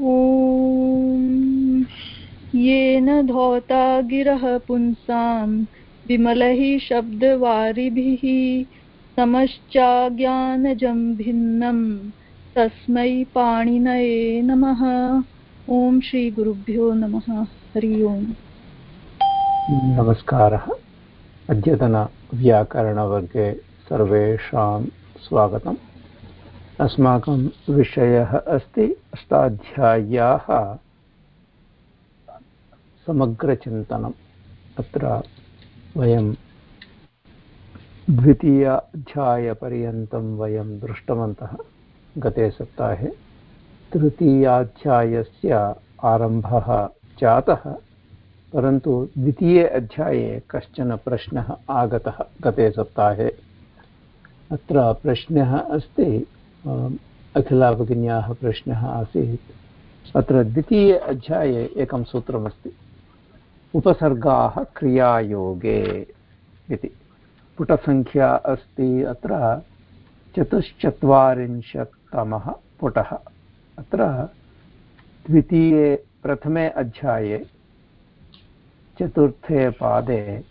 ॐ। येन धौता गिरः पुंसां, विमलैः शब्दवारिभिः, समश्चाज्ञानजं भिन्नं, तस्मै पाणिनये नमः। ॐ श्रीगुरुभ्यो नमः। हरि ओम्। नमस्कारः। अद्यतनव्याकरणवर्गे सर्वेषां स्वागतम्। अस्माकं विषयः अस्ति अष्टाध्याय्याः समग्रचिन्तनम्। अत्र वयं द्वितीयाध्यायपर्यन्तं वयं दृष्टवन्तः गते सप्ताहे। तृतीयाध्यायस्य आरम्भः जातः, परन्तु द्वितीये अध्याये कश्चन प्रश्नः आगतः गते सप्ताहे। अत्र प्रश्नः अस्ति अखिलाभगिन्याः प्रश्नः आसीत्। अत्र द्वितीये अध्याये एकं सूत्रमस्ति। उपसर्गाः क्रियायोगे इति। पुटसङ्ख्या अस्ति अत्र चतुश्चत्वारिंशत्तमः पुटः। अत्र द्वितीये प्रथमे अध्याये चतुर्थे पादे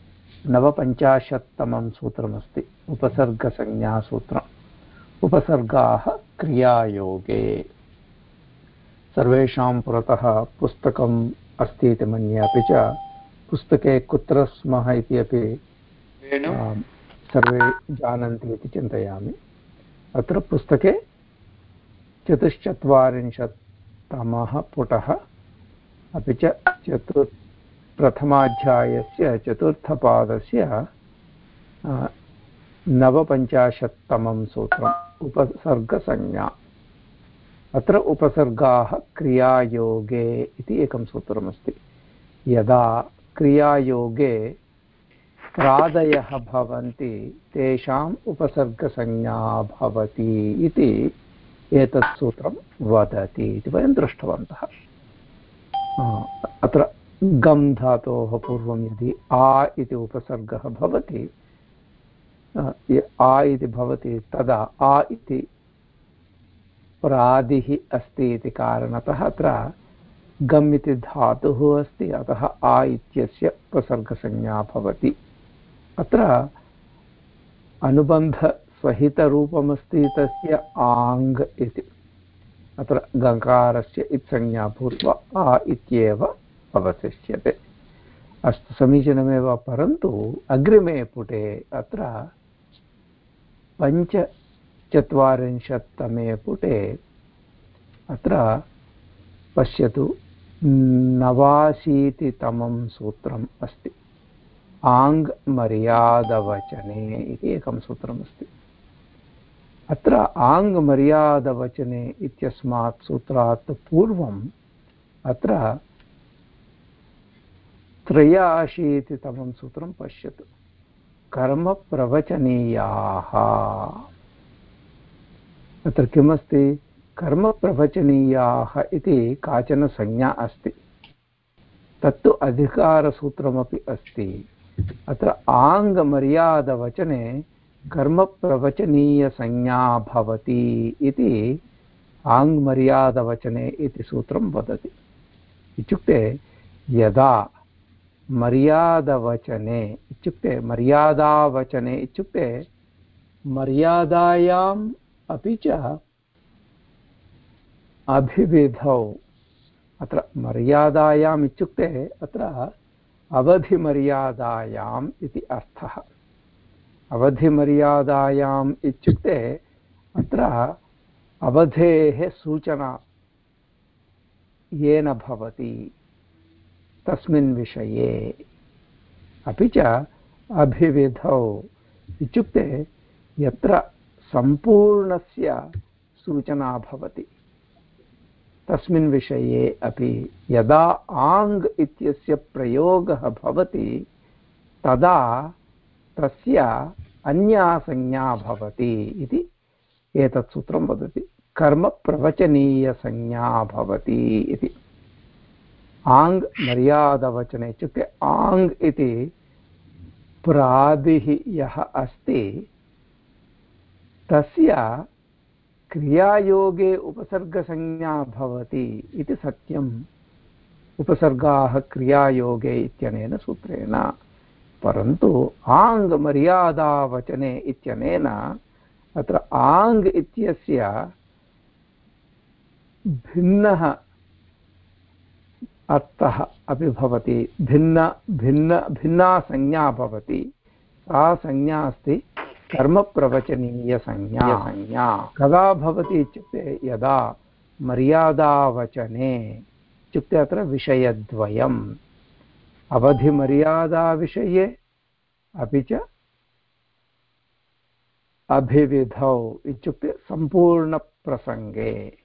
नवपञ्चाशत्तमं सूत्रमस्ति। उपसर्गसंज्ञासूत्रम्। उपसर्गाः क्रियायोगे। सर्वेषां पुरतः पुस्तकम् अस्ति इति मन्ये अपि च। पुस्तके कुत्र स्मः इति अपि सर्वे जानन्ति इति चिन्तयामि। अत्र पुस्तके चतुश्चत्वारिंशत्तमः पुटः अपि च चतुर् प्रथमाध्यायस्य चतुर्थपादस्य नवपञ्चाशत्तमं सूत्रम्। उपसर्गसंज्ञा। अत्र उपसर्गाः क्रियायोगे इति एकं सूत्रमस्ति। यदा क्रियायोगे प्रादयः भवन्ति, तेषाम् उपसर्गसंज्ञा भवति इति एतत् सूत्रं वदति इति वयं दृष्टवन्तः। अत्र गम् धातोः पूर्वं यदि आ इति उपसर्गः भवति आ इति भवति तदा, आ इति प्रादिः अस्ति इति कारणतः अत्र गम् इति धातुः अस्ति, अतः आ इत्यस्य उपसर्गसंज्ञा भवति। अत्र अनुबन्धसहितरूपमस्ति तस्य आङ् इति। अत्र गङ्कारस्य इत्संज्ञा भूत्वा आ इत्येव अवशिष्यते। अस्तु, समीचीनमेव, परन्तु अग्रिमे पुटे अत्र पञ्चचत्वारिंशत्तमे पुटे अत्र पश्यतु नवाशीतितमं सूत्रम् अस्ति। आङ् मर्यादवचने इति एकं सूत्रमस्ति अत्र आङ्गमर्यादवचने इत्यस्मात् सूत्रात् पूर्वम् अत्र त्रयाशीतितमं सूत्रं पश्यतु। कर्मप्रवचनीयाः तत्र किमस्ति? कर्मप्रवचनीयाः इति काचन संज्ञा अस्ति। तत्तु अधिकारसूत्रमपि अस्ति। अत्र आङ्गमर्यादवचने कर्मप्रवचनीयसंज्ञा भवति इति आङ्ग्मर्यादवचने इति सूत्रं वदति। इत्युक्ते यदा मर्यादवचने इत्युक्ते, मर्यादावचने इत्युक्ते, मर्यादायाम् अपि च अभिविधौ। अत्र मर्यादायाम् इत्युक्ते, अत्र अवधिमर्यादायाम् इति अर्थः। अवधिमर्यादायाम् इत्युक्ते, अत्र अवधेः सूचना येन भवति। तस्मिन् विषये। अपि च अभिविधौ। इत्युक्ते यत्र सम्पूर्णस्य सूचना भवति, तस्मिन् विषये अपि यदा आङ् इत्यस्य प्रयोगः भवति, तदा तस्य अन्या संज्ञा भवति इति एतत् सूत्रं वदति। कर्मप्रवचनीयसंज्ञा भवति इति। आङ् मर्यादवचने इत्युक्ते आङ् इति प्रादिः यः अस्ति, तस्य क्रियायोगे उपसर्गसंज्ञा भवति इति सत्यम्। उपसर्गाः क्रियायोगे इत्यनेन सूत्रेण। परन्तु आङ्गमर्यादावचने इत्यनेन अत्र आङ् इत्यस्य भिन्नः अर्थः अपि भवति। भिन्न भिन्न भिन्ना संज्ञा भवति। सा संज्ञा अस्ति कर्मप्रवचनीयसंज्ञा। संज्ञा। कदा भवति इत्युक्ते यदा मर्यादावचने। इत्युक्ते अत्र विषयद्वयम्। अवधिमर्यादाविषये अपि च अभिविधौ इत्युक्ते सम्पूर्णप्रसङ्गे।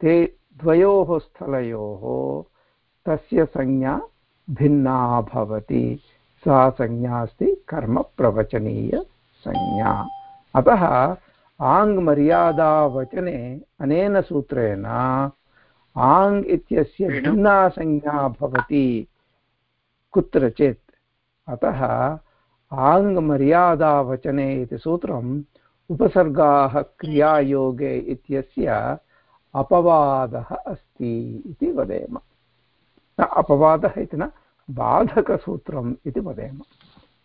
ते द्वयोः स्थलयोः तस्य संज्ञा भिन्ना भवति। सा संज्ञा अस्ति कर्मप्रवचनीयसंज्ञा अतः आङ्मर्यादावचने अनेन सूत्रेण आङ् इत्यस्य भिन्ना संज्ञा भवति कुत्रचित्। अतः आङ्मर्यादावचने इति सूत्रम् उपसर्गाः क्रियायोगे इत्यस्य अपवादः अस्ति इति वदेम। न अपवादः इति न बाधकसूत्रम् इति वदेम।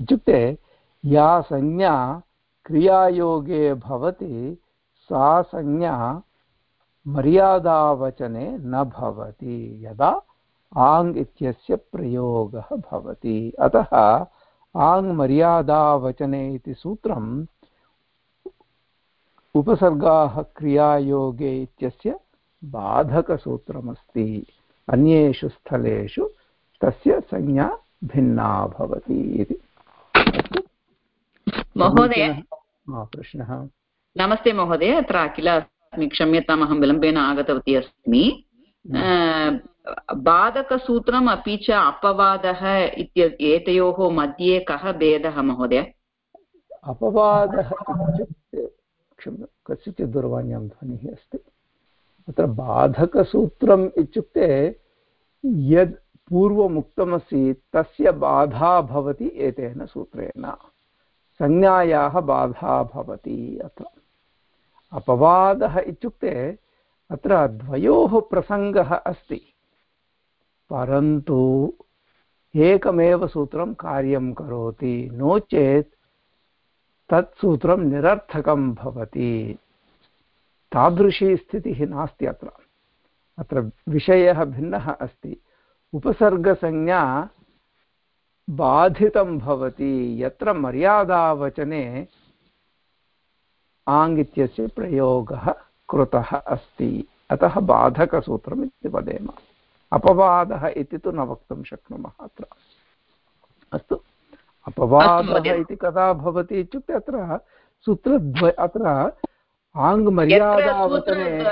इत्युक्ते या संज्ञा क्रियायोगे भवति, सा संज्ञा मर्यादावचने न भवति, यदा आङ् इत्यस्य प्रयोगः भवति। अतः आङ् मर्यादावचने इति सूत्रम् उपसर्गाः क्रियायोगे इत्यस्य बाधकसूत्रमस्ति। अन्येषु स्थलेषु तस्य संज्ञा भिन्ना भवति इति। महोदय? प्रश्नः। नमस्ते महोदय अत्र अखिल अस्मि क्षम्यताम् अहं विलम्बेन आगतवती अस्मि। बाधकसूत्रम् अपि च अपवादः इत्य एतयोः मध्ये कः भेदः महोदय? अपवादः इत्युक्ते कस्यचित् दूरवाण्यां ध्वनिः अस्ति। अत्र बाधकसूत्रम् इत्युक्ते यद् पूर्वमुक्तमस्ति, तस्य बाधा भवति एतेन सूत्रेण। संज्ञायाः बाधा भवति अत्र। अपवादः इत्युक्ते अत्र द्वयोः प्रसङ्गः अस्ति। परन्तु एकमेव सूत्रं कार्यं करोति, नो चेत् तत् सूत्रं निरर्थकं भवति। तादृशी स्थितिः नास्ति अत्र। अत्र विषयः भिन्नः अस्ति। उपसर्गसंज्ञा बाधितं भवति। यत्र मर्यादावचने आङ् इत्यस्य प्रयोगः कृतः अस्ति। अतः बाधकसूत्रम् इति वदेम। अपवादः इति तु न वक्तुं शक्नुमः अत्र। अस्तु। अपवादः इति कदा भवति इत्युक्ते अत्र सूत्रद्वय अत्र आङ्ग्मर्यादावचने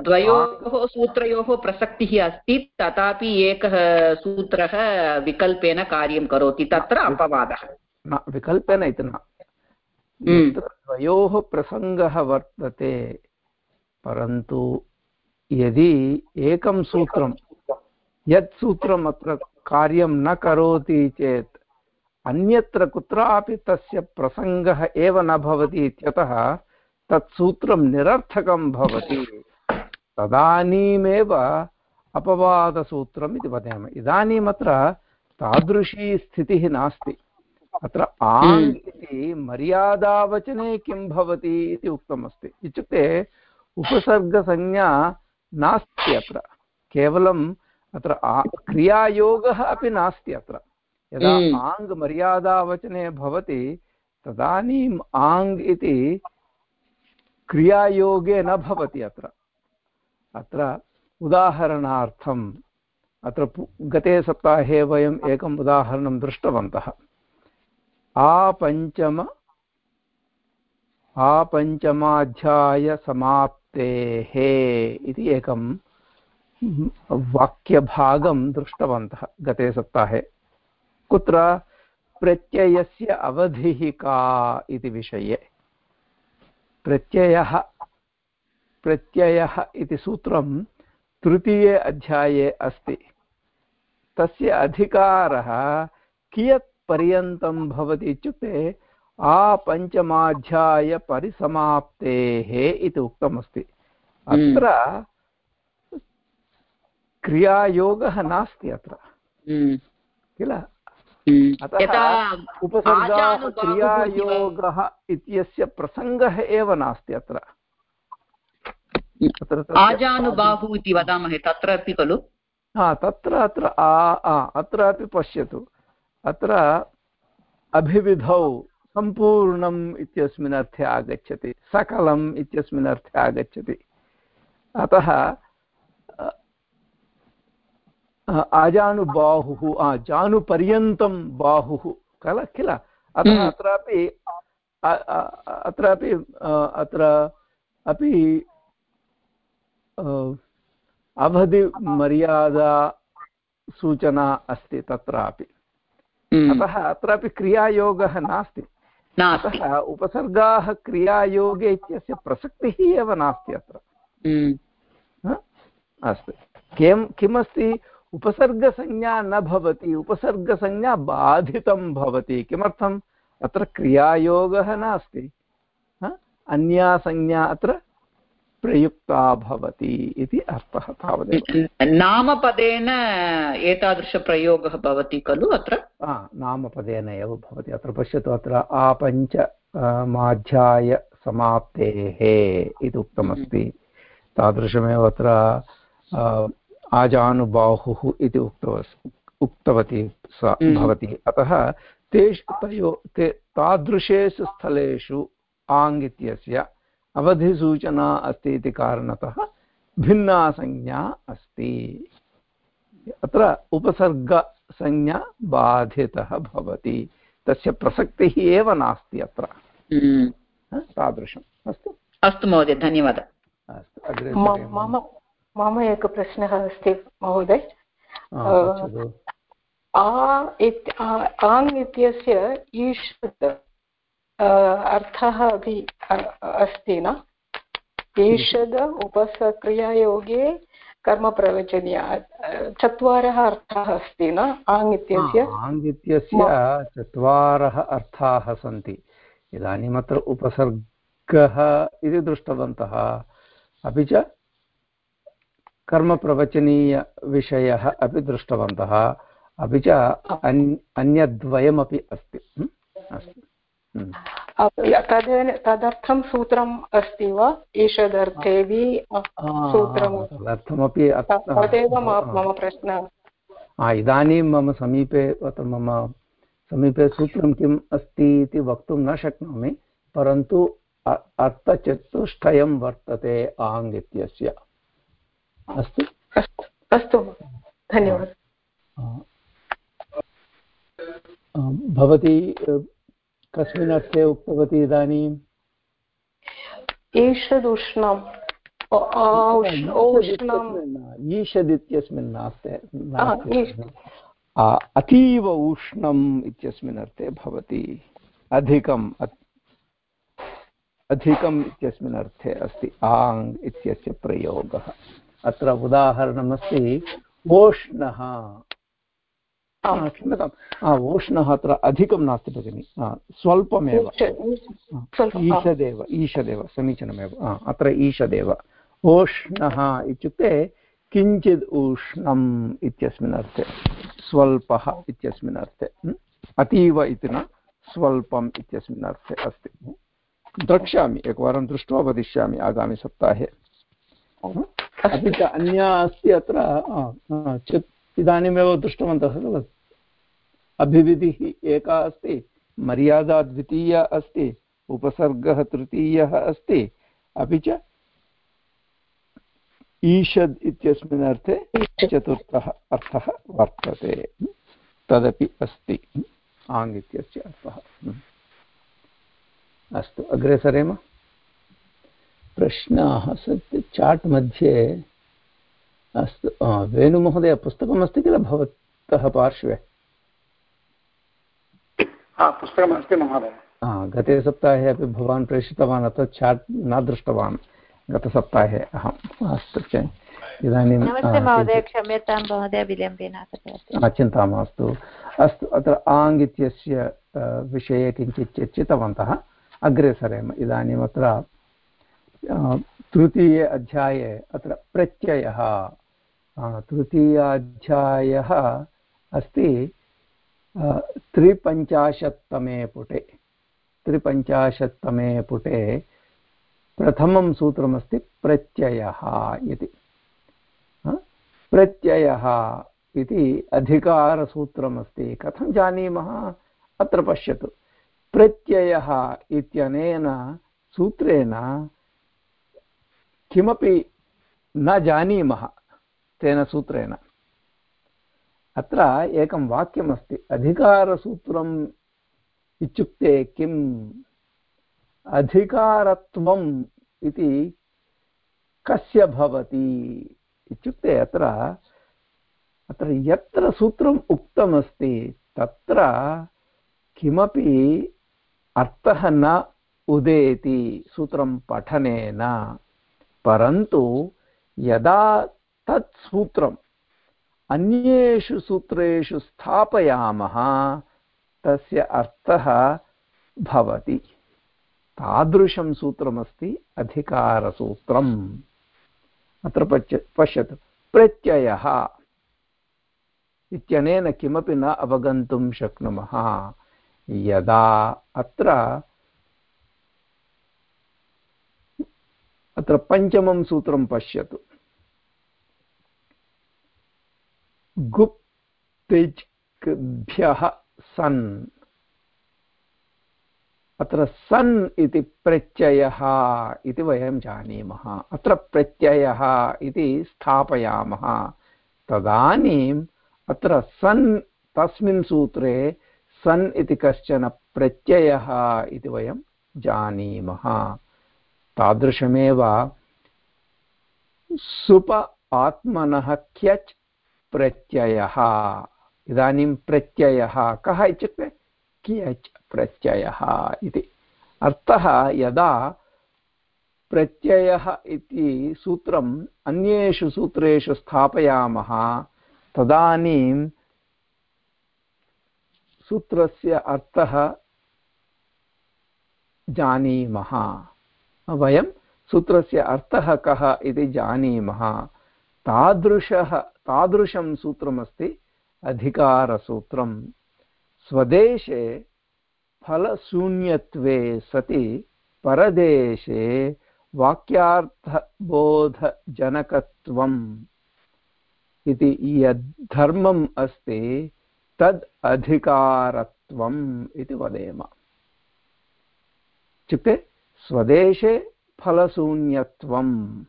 द्वयोः सूत्रयोः प्रसक्तिः अस्ति तथापि एकः सूत्रः विकल्पेन कार्यं करोति तत्र अपवादः। न विकल्पेन इति न। हम्म। द्वयोः प्रसङ्गः वर्तते परन्तु यदि एकं सूत्रं। यत् सूत्रम् अत्र कार्यं न करोति चेत् अन्यत्र कुत्रापि तस्य प्रसङ्गः एव न भवति इत्यतः तत् सूत्रं निरर्थकं भवति। तदानीमेव अपवादसूत्रम् इति वदामः। इदानीम् अत्र तादृशी स्थितिः नास्ति। अत्र आङ् हम्म। इति मर्यादावचने किं भवति इति उक्तमस्ति। इत्युक्ते उपसर्गसंज्ञा नास्ति अत्र। केवलम् अत्र क्रियायोगः अपि नास्ति अत्र। यदा हम्म। आङ् मर्यादावचने भवति तदानीम् आङ् इति क्रियायोगे न भवति अत्र। अत्र उदाहरणार्थम् अत्र गते सप्ताहे वयम् एकम् उदाहरणं दृष्टवन्तः। आपञ्चम आपञ्चमाध्यायसमाप्तेः इति एकं वाक्यभागं दृष्टवन्तः गते सप्ताहे। कुत्र प्रत्ययस्य अवधिः का इति विषये। प्रत्ययः प्रत्ययः इति सूत्रं तृतीये अध्याये अस्ति। तस्य अधिकारः कियत् पर्यन्तं भवति इत्युक्ते आपञ्चमाध्यायपरिसमाप्तेः इति उक्तमस्ति। अत्र क्रियायोगः नास्ति अत्र। किल? अतः उपसर्गाः क्रियायोगः इत्यस्य प्रसङ्गः एव नास्ति अत्र। आजानुबाहु इति वदामहे तत्रापि खलु? हा तत्र अत्र अत्रापि पश्यतु। अत्र अभिविधौ सम्पूर्णम् इत्यस्मिन् अर्थे आगच्छति सकलम् इत्यस्मिन् अर्थे आगच्छति। अतः आजानुबाहुः जानुपर्यन्तं बाहुः। किल किल अतः हम्म। अत्रापि अत्रापि अत्र अपि अवधिमर्यादा सूचना अस्ति तत्रापि। हम्म। अतः अत्रापि क्रियायोगः नास्ति। अतः उपसर्गाः क्रियायोगे इत्यस्य प्रसक्तिः एव नास्ति अत्र। हम्म। अस्तु। किं किमस्ति? उपसर्गसंज्ञा न भवति उपसर्गसंज्ञा बाधितं भवति। किमर्थम्? अत्र क्रियायोगः नास्ति। अन्या संज्ञा अत्र प्रयुक्ता भवति इति अर्थः तावदेव। नामपदेन एतादृशप्रयोगः भवति खलु अत्र? नामपदेन एव भवति। अत्र पश्यतु अत्र आपञ्च माध्याय समाप्तेः इति उक्तमस्ति तादृशमेव अत्र आजानुबाहुः इति उक्तवस् उक्तवती सा हम्म। भवति। अतः तेषु तयो ते तादृशेषु स्थलेषु आङ् इत्यस्य अवधिसूचना अस्ति इति कारणतः भिन्ना संज्ञा अस्ति। अत्र उपसर्गसंज्ञा बाधितः भवति। तस्य प्रसक्तिः एव नास्ति अत्र। हम्म। तादृशम्। अस्तु। अस्तु महोदय धन्यवादः। अस्तु अग्रे मम एकः प्रश्नः अस्ति महोदय। आङ् इत्यस्य ईषत् अर्थः अपि अस्ति न? ईषद् उपसक्रियायोगे कर्मप्रवचनीय चत्वारः अर्थाः अस्ति न? आङ् इत्यस्य? आङ् इत्यस्य चत्वारः अर्थाः सन्ति। इदानीमत्र उपसर्गः इति दृष्टवन्तः। अपि च कर्मप्रवचनीयविषयः अपि दृष्टवन्तः अपि च अन् अन्यद्वयमपि अस्ति। अस्तु। तदर्थं सूत्रम् अस्ति वा? ईषदर्थेऽपि सूत्रं तदर्थमपि तदेव मम प्रश्नः। इदानीं मम समीपे मम समीपे सूत्रं किम् अस्ति इति वक्तुं न शक्नोमि परन्तु अर्थचतुष्टयं वर्तते आङ् इत्यस्य अस्तु। अस्तु। धन्यवादः। भवती कस्मिन् अर्थे उक्तवती इदानीम् ईषदुष्णम्। ईषद् इत्यस्मिन् नास्ति अतीव उष्णम् इत्यस्मिन् अर्थे भवति अधिकम् अधिकम् इत्यस्मिन् अर्थे अस्ति आङ् इत्यस्य प्रयोगः। अत्र उदाहरणमस्ति ओष्णः। क्षम्यताम्। ओष्णः अत्र अधिकं नास्ति भगिनि। स्वल्पमेव। ईषदेव ईषदेव समीचीनमेव। अत्र ईषदेव ओष्णः इत्युक्ते किञ्चित् उष्णम् इत्यस्मिन् अर्थे। स्वल्पः इत्यस्मिन् अर्थे। अतीव इति न स्वल्पम् इत्यस्मिन् अर्थे अस्ति। द्रक्ष्यामि एकवारं दृष्ट्वा वदिष्यामि आगामिसप्ताहे। अपि च अन्या अस्ति अत्र इदानीमेव दृष्टवन्तः खलु। अभिविधिः एका अस्ति मर्यादा द्वितीया अस्ति उपसर्गः तृतीयः अस्ति अपि च ईषद् इत्यस्मिन् अर्थे चतुर्थः अर्थः वर्तते। तदपि अस्ति। आङ् इत्यस्य अर्थः। अस्तु अग्रे सरेम। प्रश्नाः सन्ति। चाट् मध्ये अस्तु। वेणुमहोदय पुस्तकमस्ति किल भवतः पार्श्वे? पुस्तकमस्ति महोदय। गते सप्ताहे अपि भवान् प्रेषितवान् अतः चाट् न दृष्टवान्। गतसप्ताहे अहम्। अस्तु च। इदानीं क्षम्यतां महोदय विलम्बेन चिन्ता मास्तु। अस्तु अत्र आङ् इत्यस्य विषये किञ्चित् चर्चितवन्तः। अग्रे सरेम। इदानीम् अत्र तृतीये अध्याये, अत्र प्रत्ययः। तृतीयाध्यायः अस्ति त्रिपञ्चाशत्तमे पुटे। त्रिपञ्चाशत्तमे पुटे प्रथमं सूत्रमस्ति प्रत्ययः इति। प्रत्ययः इति अधिकारसूत्रमस्ति। कथं जानीमः? अत्र पश्यतु। प्रत्ययः इत्यनेन, सूत्रेण किमपि न जानीमः तेन सूत्रेण। अत्र एकं वाक्यमस्ति, अधिकारसूत्रम् इत्युक्ते किम्? अधिकारत्वम् इति कस्य भवति इत्युक्ते अत्र अत्र यत्र सूत्रम् उक्तमस्ति, तत्र किमपि अर्थः न उदेति सूत्रं पठनेन। परन्तु यदा तत् सूत्रम् अन्येषु सूत्रेषु स्थापयामः, तस्य अर्थः भवति। तादृशं सूत्रमस्ति अधिकारसूत्रम्। अत्र पश्य पश्यतु। प्रत्ययः। इत्यनेन किमपि न अवगन्तुं शक्नुमः। यदा अत्र अत्र पञ्चमं सूत्रं पश्यतु। गुप्तिज्भ्यः सन्। अत्र सन् इति प्रत्ययः इति वयं जानीमः। अत्र प्रत्ययः इति स्थापयामः। तदानीम् अत्र सन् तस्मिन् सूत्रे सन् इति कश्चन प्रत्ययः इति वयं जानीमः। तादृशमेव सुप आत्मनः क्यच् प्रत्ययः। इदानीं प्रत्ययः कः इत्युक्ते? कियच् प्रत्ययः इति। अर्थः यदा प्रत्ययः इति सूत्रम् अन्येषु सूत्रेषु स्थापयामः, तदानीं सूत्रस्य अर्थः जानीमः। वयं सूत्रस्य अर्थः कः इति जानीमः। तादृशः, तादृशं सूत्रमस्ति अधिकारसूत्रं स्वदेशे फलशून्यत्वे सति परदेशे वाक्यार्थबोधजनकत्वम्। इति यद्धर्मम् अस्ति तद् अधिकारत्वम् इति वदेम। इत्युक्ते स्वदेशे फलशून्यत्वम्।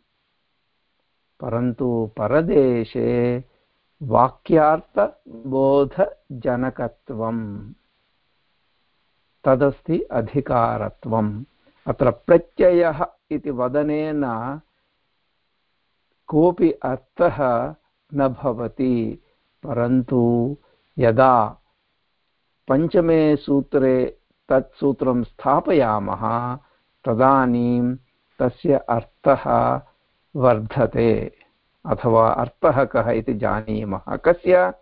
परन्तु परदेशे वाक्यार्थबोधजनकत्वम्। तदस्ति अधिकारत्वम्। अत्र प्रत्ययः इति वदनेन कोऽपि अर्थः न भवति। परन्तु यदा पञ्चमे सूत्रे तत् सूत्रं स्थापयामः तदानीं तस्य अर्थः वर्धते। अथवा अर्थः कः इति जानीमः। कस्य?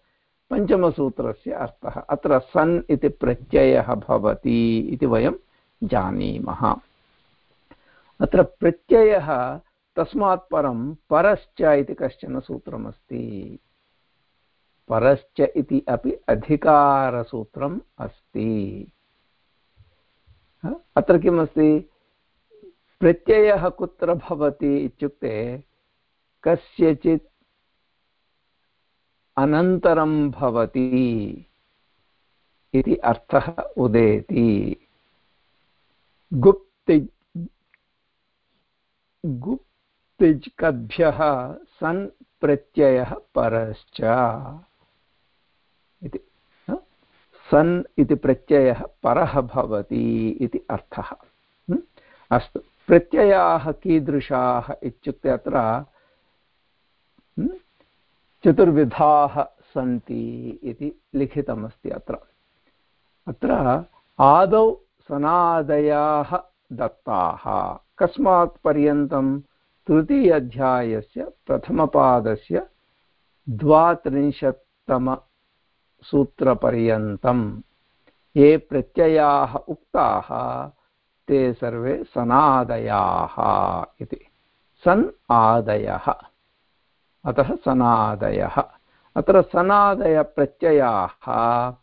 पञ्चमसूत्रस्य अर्थः। अत्र सन् इति प्रत्ययः भवति इति वयं जानीमः। अत्र प्रत्ययः तस्मात् परं परश्च इति कश्चन सूत्रमस्ति। परश्च इति अपि अधिकारसूत्रम् अस्ति। अत्र किमस्ति? प्रत्ययः कुत्र भवति इत्युक्ते कस्यचित् अनन्तरं भवति इति अर्थः उदेति। गुप्ति गुप्तिज्कभ्यः सन् प्रत्ययः परश्च इति सन् इति प्रत्ययः परः भवति इति अर्थः। अस्तु। प्रत्ययाः कीदृशाः इत्युक्ते अत्र चतुर्विधाः सन्ति इति लिखितमस्ति अत्र। अत्र आदौ सनादयाः दत्ताः। कस्मात् पर्यन्तं तृतीय अध्यायस्य प्रथमपादस्य द्वात्रिंशत्तमसूत्रपर्यन्तम् ये प्रत्ययाः उक्ताः ते सर्वे सनादयाः इति। सन् आदयः। अतः सनादयः। अत्र सनादयप्रत्ययाः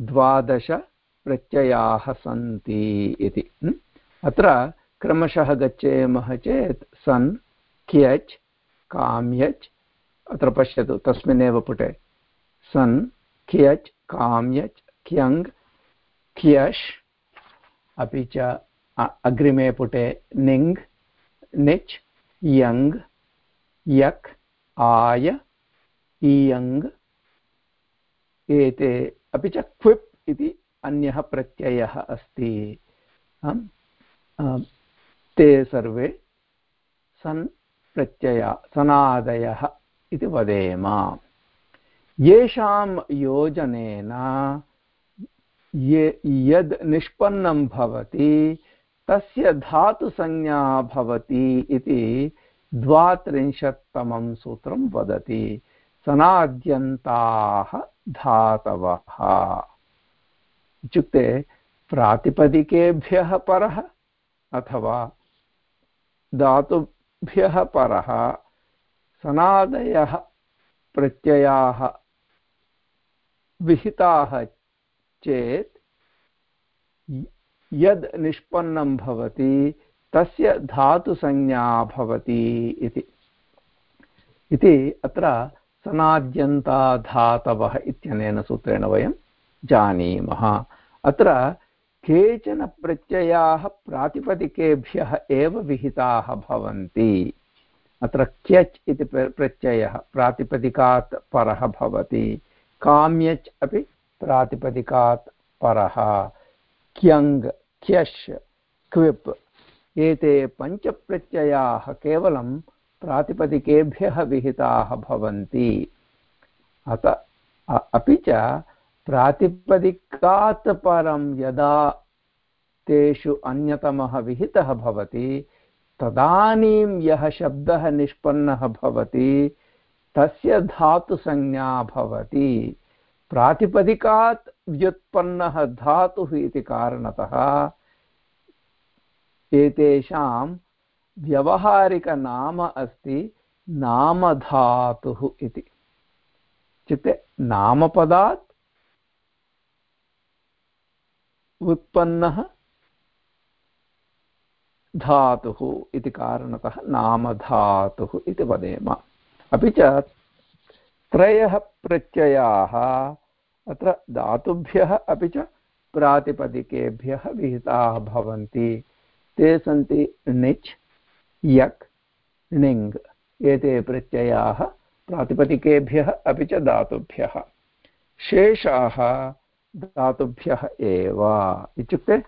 द्वादशप्रत्ययाः सन्ति इति। अत्र क्रमशः गच्छेमः चेत् सन्, क्यच्, काम्यच्, अत्र पश्यतु, तस्मिन्नेव पुटे। सन्, क्यच्, काम्यच् क्यङ् क्यश्, अपि च अग्रिमे पुटे निङ्, निच्, यङ्, यक्, आय इयङ् एते, अपि च क्विप् इति अन्यः प्रत्ययः अस्ति। ते सर्वे सन् प्रत्यया, सनादयः इति वदेम। येषां योजनेन ये, यद् निष्पन्नं भवति तस्य धातुसंज्ञा भवति इति द्वात्रिंशत्तमं सूत्रं वदति। सनाद्यन्ताः धातवः। इत्युक्ते प्रातिपदिकेभ्यः परः अथवा धातुभ्यः परः सनादयः प्रत्ययाः विहिताः चेत् यद् निष्पन्नं भवति, तस्य धातुसंज्ञा भवति इति। इति अत्र सनाद्यन्ता धातवः इत्यनेन सूत्रेण वयं जानीमः। अत्र केचन प्रत्ययाः प्रातिपदिकेभ्यः एव विहिताः भवन्ति। अत्र क्यच् इति प्रत्ययः प्रातिपदिकात् परः भवति। काम्यच् अपि प्रातिपदिकात् परः। क्यङ् क्यश्, क्विप्, एते पञ्चप्रत्ययाः केवलं प्रातिपदिकेभ्यः विहिताः भवन्ति। अत अपि च प्रातिपदिकात् परं यदा तेषु अन्यतमः विहितः भवति, तदानीं यः शब्दः निष्पन्नः भवति, तस्य धातुसंज्ञा भवति। प्रातिपदिकात् व्युत्पन्नः धातुः इति कारणतः एतेषां व्यवहारिकनाम अस्ति नामधातुः इति। इत्युक्ते नामपदात् उत्पन्नः धातुः इति कारणतः नामधातुः इति वदेम। अपि च त्रयः प्रत्ययाः। अत्र धातुभ्यः अपि च प्रातिपदिकेभ्यः विहिताः भवन्ति। ते सन्ति णिच् यक् णिङ् एते प्रत्ययाः प्रातिपदिकेभ्यः अपि च धातुभ्यः। शेषाः धातुभ्यः एव। इत्युक्ते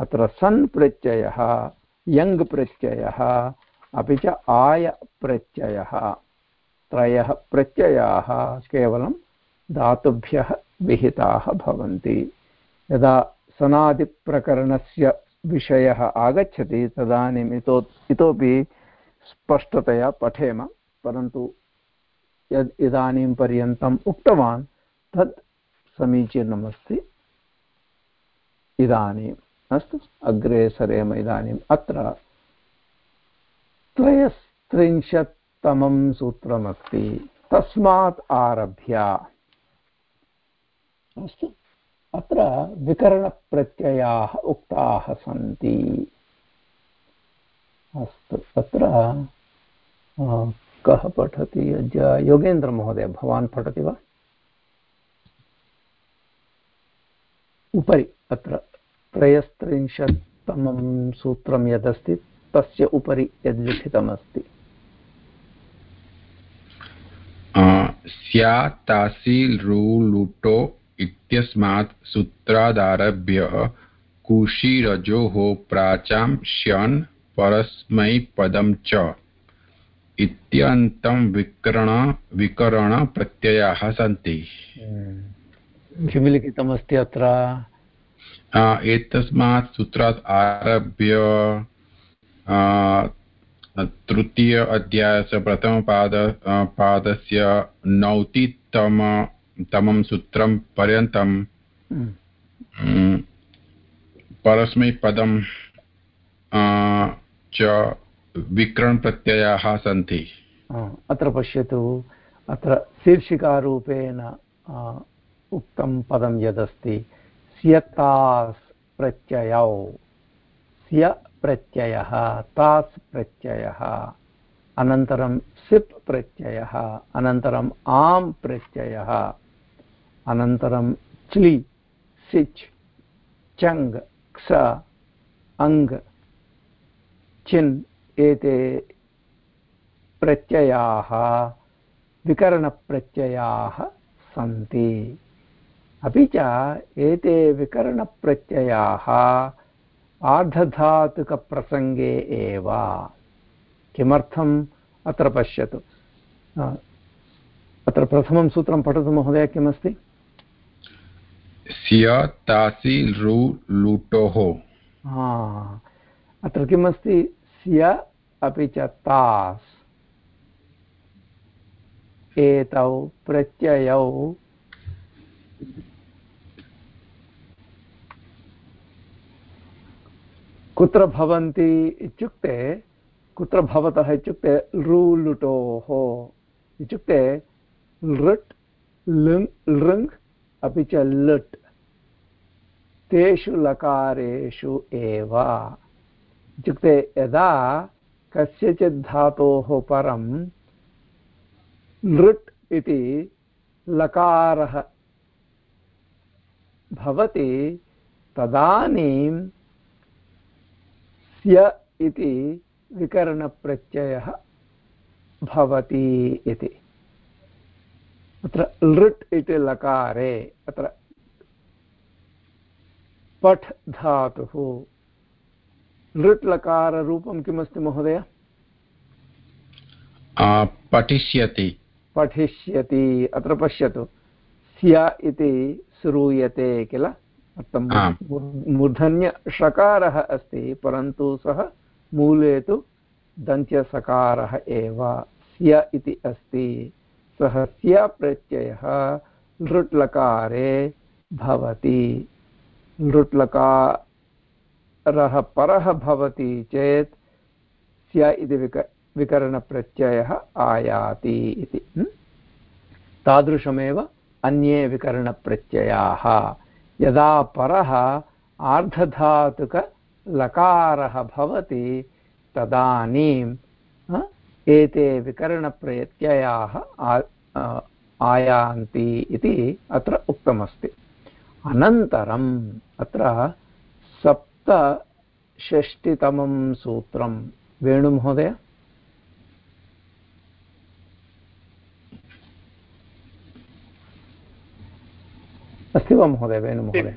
अत्र सन् प्रत्ययः यङ् प्रत्ययः, अपि च आय प्रत्ययः। त्रयः प्रत्ययाः केवलं धातुभ्यः विहिताः भवन्ति। यदा सनादिप्रकरणस्य विषयः आगच्छति, तदानीम् इतो इतोपि स्पष्टतया पठेम, परन्तु यद् इदानीं पर्यन्तम् उक्तवान् तत् समीचीनमस्ति इदानीम् अस्तु, अग्रे सरेम इदानीम् अत्र। त्रयस्त्रिंशत्तमं सूत्रमस्ति। तस्मात् आरभ्य। अस्तु। अत्र विकरणप्रत्ययाः उक्ताः सन्ति। अस्तु। अत्र कः पठति अद्य? योगेन्द्रमहोदय, भवान् पठति वा? उपरि, अत्र त्रयस्त्रिंशत्तमं सूत्रं यदस्ति, तस्य उपरि यद् लिखितमस्ति। स्यातासि लुटो इत्यस्मात् सूत्रादारभ्य कुशीरजोः प्राचां श्यन् परस्मैपदं च। इत्यन्तं विकरण विकरणप्रत्ययाः सन्ति। किं लिखितमस्ति अत्र? एतस्मात् सूत्रात् आरभ्य तृतीय अध्यायस्य प्रथमपाद पादस्य नवतितम तमं सूत्रं पर्यन्तं। परस्मैपदं च विक्रणप्रत्ययाः सन्ति। अत्र पश्यतु अत्र शीर्षिकारूपेण उक्तं पदं यदस्ति स्यतास् प्रत्ययौ। स्य प्रत्ययः, तास् प्रत्ययः, अनन्तरं सिप् प्रत्ययः, अनन्तरम् आम् प्रत्ययः, अनन्तरं च्लि, सिच्, चङ् क्ष अङ्, चिन्, एते प्रत्ययाः, विकरणप्रत्ययाः सन्ति। अपि च एते विकरणप्रत्ययाः आर्धधातुकप्रसङ्गे एव। किमर्थम्? अत्र पश्यतु। अत्र प्रथमं सूत्रं पठतु महोदय किमस्ति? स्य तासि लृ लुटोः। अत्र किमस्ति? स्य अपि च तास्। एतौ प्रत्ययौ कुत्र भवन्ति इत्युक्ते, कुत्र भवतः इत्युक्ते लृ लुटोः इत्युक्ते लृट्, लृङ् लृङ्, अपि च लृट्। तेषु लकारेषु एव। इत्युक्ते यदा कस्यचित् धातोः परं लृट् इति लकारः भवति तदानीं स्य इति विकरणप्रत्ययः भवति इति। अत्र लृट् इति लकारे अत्र पठ् धातुः। लृट् लकाररूपं किमस्ति महोदय? पठिष्यति। पठिष्यति अत्र पश्यतु। स्य इति श्रूयते किल? मूर्धन्यषकारः अस्ति परन्तु सः मूले तु दन्त्यसकारः एव स्य इति अस्ति। सः स्य प्रत्ययः लृट्लकारे भवति। लृट्लकारः परः भवति चेत् स्य इति विक विकरणप्रत्ययः आयाति इति। तादृशमेव अन्ये विकरणप्रत्ययाः। यदा परः आर्धधातुकलकारः भवति तदानीं एते विकरणप्रत्ययाः आयान्ति इति अत्र उक्तमस्ति। अनन्तरम् अत्र सप्तषष्टितमं सूत्रं, वेणुमहोदय? अस्ति वा महोदय वेणुमहोदय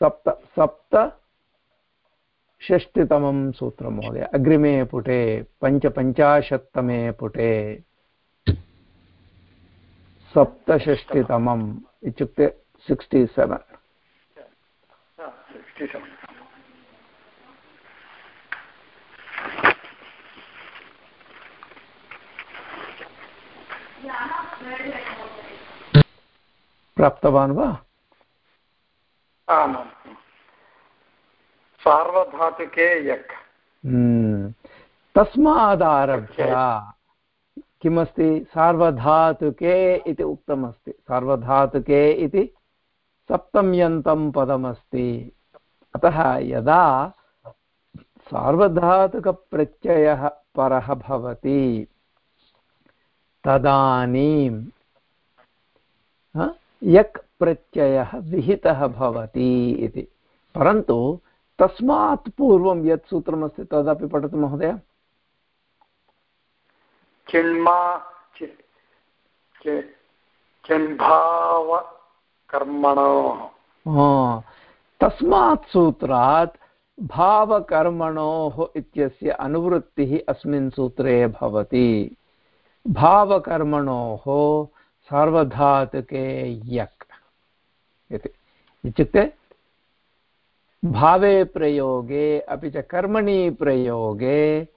सप्त सप्त षष्टितमं सूत्रं महोदय। अग्रिमे पुटे पञ्चपञ्चाशत्तमे पुटे सप्तषष्टितमम् इत्युक्ते सिक्स्टि सेवेन् प्राप्तवान् वा? आमां सार्वधातुके यक्। हम्म। तस्मादारभ्य किमस्ति? सार्वधातुके इति उक्तमस्ति। सार्वधातुके इति सप्तम्यन्तं पदमस्ति। अतः यदा सार्वधातुकप्रत्ययः परः भवति तदानीं यक् प्रत्ययः विहितः भवति इति। परन्तु तस्मात् पूर्वं यत् सूत्रमस्ति तदपि पठतु महोदय। चिन्मा चिन्भावकर्मणोः। तस्मात् सूत्रात् भावकर्मणोः इत्यस्य अनुवृत्तिः अस्मिन् सूत्रे भवति। भावकर्मणोः सार्वधातुके यक् इति। इत्युक्ते भावे प्रयोगे, अपि च कर्मणि प्रयोगे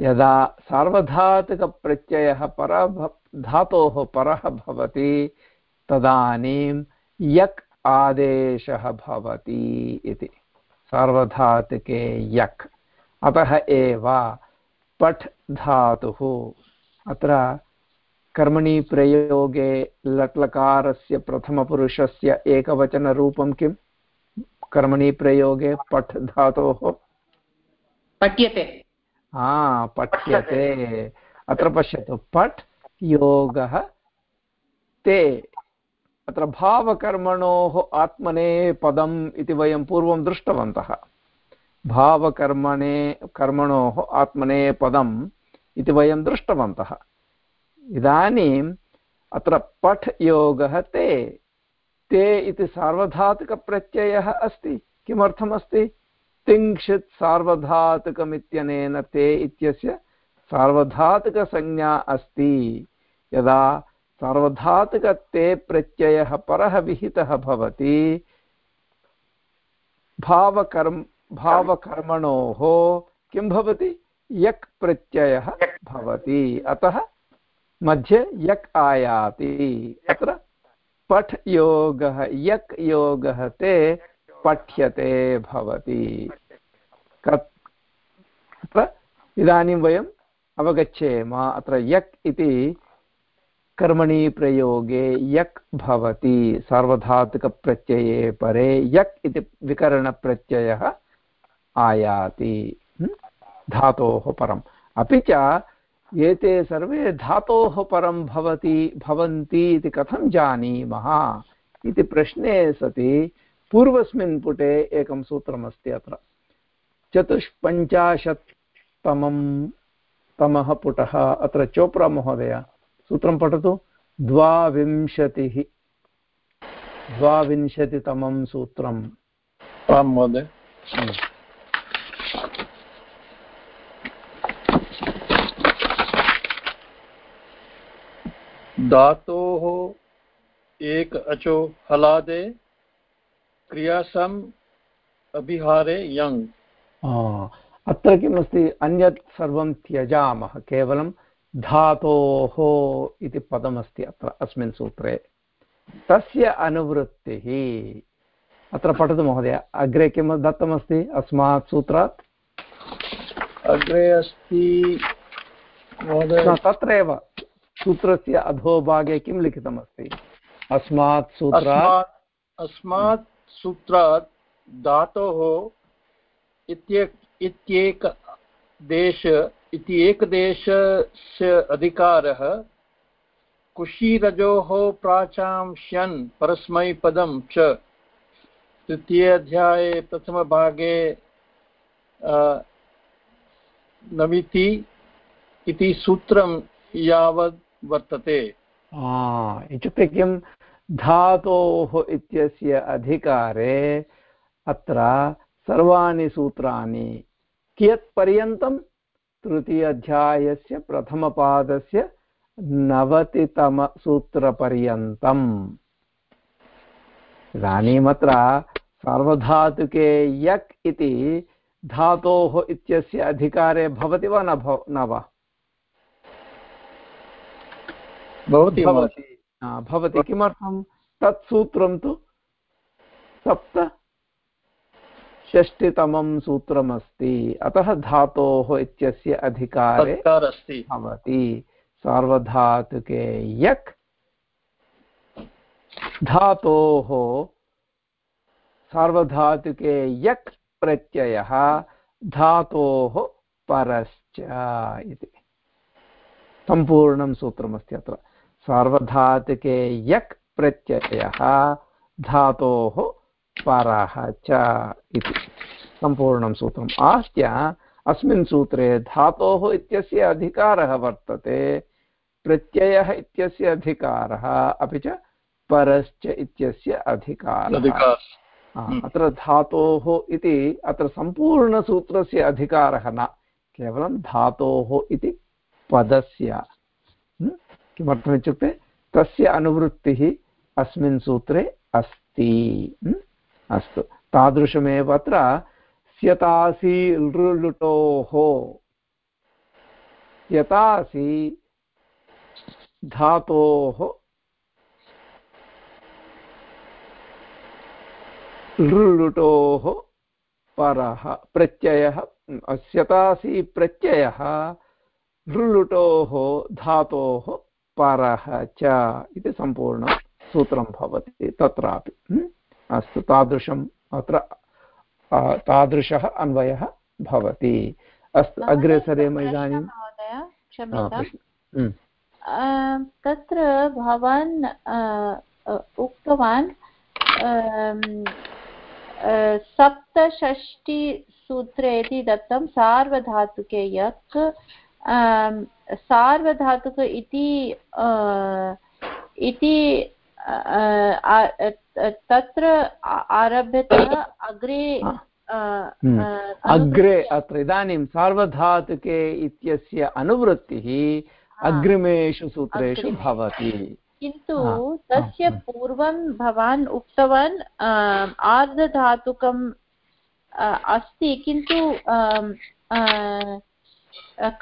यदा सार्वधातुकप्रत्ययः पर धातोः परः भवति, तदानीं यक् आदेशः भवति इति। सार्वधातुके यक्। अतः एव पठ् धातुः। अत्र कर्मणि प्रयोगे लट्लकारस्य प्रथमपुरुषस्य एकवचनरूपं किं कर्मणि प्रयोगे पठ् धातोः? पठ्यते। हा पठ्यते। अत्र पश्यतु। पठ् योगः ते। अत्र भावकर्मणोः आत्मने पदम् इति वयं पूर्वं दृष्टवन्तः। भावकर्मणे कर्मणोः आत्मने पदम् इति वयं दृष्टवन्तः। इदानीम् अत्र पठ् योगः ते ते इति सार्वधातुकप्रत्ययः अस्ति। किमर्थमस्ति? तिङ्क्षित् सार्वधातुकमित्यनेन ते इत्यस्य सार्वधातुकसंज्ञा अस्ति। यदा सार्वधातुकते प्रत्ययः परः विहितः भवति, भावकर्म, भावकर्मणोः किं भवति? यक् प्रत्ययः भवति। अतः मध्ये यक् आयाति। अत्र पठ् योगः यक् योगः ते पठ्यते भवति। अत्र इदानीं वयम् अवगच्छेम अत्र यक् इति कर्मणि प्रयोगे यक् भवति सार्वधातुकप्रत्यये परे यक् इति विकरणप्रत्ययः आयाति। धातोः परम्। अपि च एते सर्वे धातोः परं भवति भवन्ति इति कथं जानीमः? इति प्रश्ने सति पूर्वस्मिन् पुटे एकं सूत्रमस्ति अत्र। चतुष्पञ्चाशत्तमं तमः पुटः अत्र चोप्रा महोदय सूत्रं पठतु। द्वाविंशतिः। द्वाविंशतितमं सूत्रम् आं महोदय। धातोः एक अचो हलादे क्रियासम् अभिहारे यङ् अत्र किमस्ति? अन्यत् सर्वं त्यजामः केवलं धातोः इति पदमस्ति अत्र अस्मिन् सूत्रे। तस्य अनुवृत्तिः अत्र पठतु महोदय अग्रे किं दत्तमस्ति? अस्मात् सूत्रात्? अग्रे अस्ति तत्रैव। सूत्रस्य अधोभागे किं लिखितमस्ति? अस्मात् सूत्रात् अस्मात् सूत्रात् धातोः इत्येक देश इति एकदेशस्य अधिकारः कुशीरजोः प्राचां श्यन् परस्मैपदं च। तृतीयाध्याये प्रथमभागे नमिति इति सूत्रं यावत् वर्तते। इत्युक्ते किं? धातोः इत्यस्य अधिकारे अत्र सर्वाणि सूत्राणि कियत्पर्यन्तं तृतीयाध्यायस्य प्रथमपादस्य नवतितमसूत्रपर्यन्तम् इदानीमत्र सार्वधातुके यक् इति धातोः इत्यस्य अधिकारे भवति वा न भव न वा? भवति भवति। किमर्थं? तत् सूत्रं तु सप्त षष्टितमं सूत्रमस्ति। अतः धातोः इत्यस्य अधिकारे भवति। सार्वधातुके यक् धातोः सार्वधातुके यक् प्रत्ययः धातोः परश्च इति। सम्पूर्णं सूत्रमस्ति अत्र। सार्वधातुके यक् प्रत्ययः धातोः परः च इति। सम्पूर्णं सूत्रम् आहत्य अस्मिन् सूत्रे धातोः इत्यस्य अधिकारः वर्तते प्रत्ययः इत्यस्य अधिकारः अपि च परश्च इत्यस्य अधिकारः। हम्म। अत्र धातोः इति अत्र सम्पूर्णसूत्रस्य अधिकारः न केवलं धातोः इति पदस्य किमर्थमित्युक्ते तस्य अनुवृत्तिः अस्मिन् सूत्रे अस्ति। अस्तु। तादृशमेव अत्र स्यतासि लृलुटोः स्यतासि धातोः। लृलुटोः परः। प्रत्ययः। स्यतासि प्रत्ययः। लृलुटोः धातोः। परः च इति सम्पूर्णं सूत्रं भवति तत्रापि। अस्तु तादृशम् अत्र तादृशः अन्वयः भवति। अस्तु अग्रे सरेम इदानीं तत्र भवान् उक्तवान् सप्तषष्टिसूत्रे इति दत्तं सार्वधातुके यत् सार्वधातुक इति इति तत्र आरभ्यतः अग्रे हम्म। अग्रे अत्र इदानीं सार्वधातुके इत्यस्य अनुवृत्तिः अग्रिमेषु सूत्रेषु भवति। किन्तु तस्य पूर्वं भवान् उक्तवान् आर्धधातुकम् अस्ति। किन्तु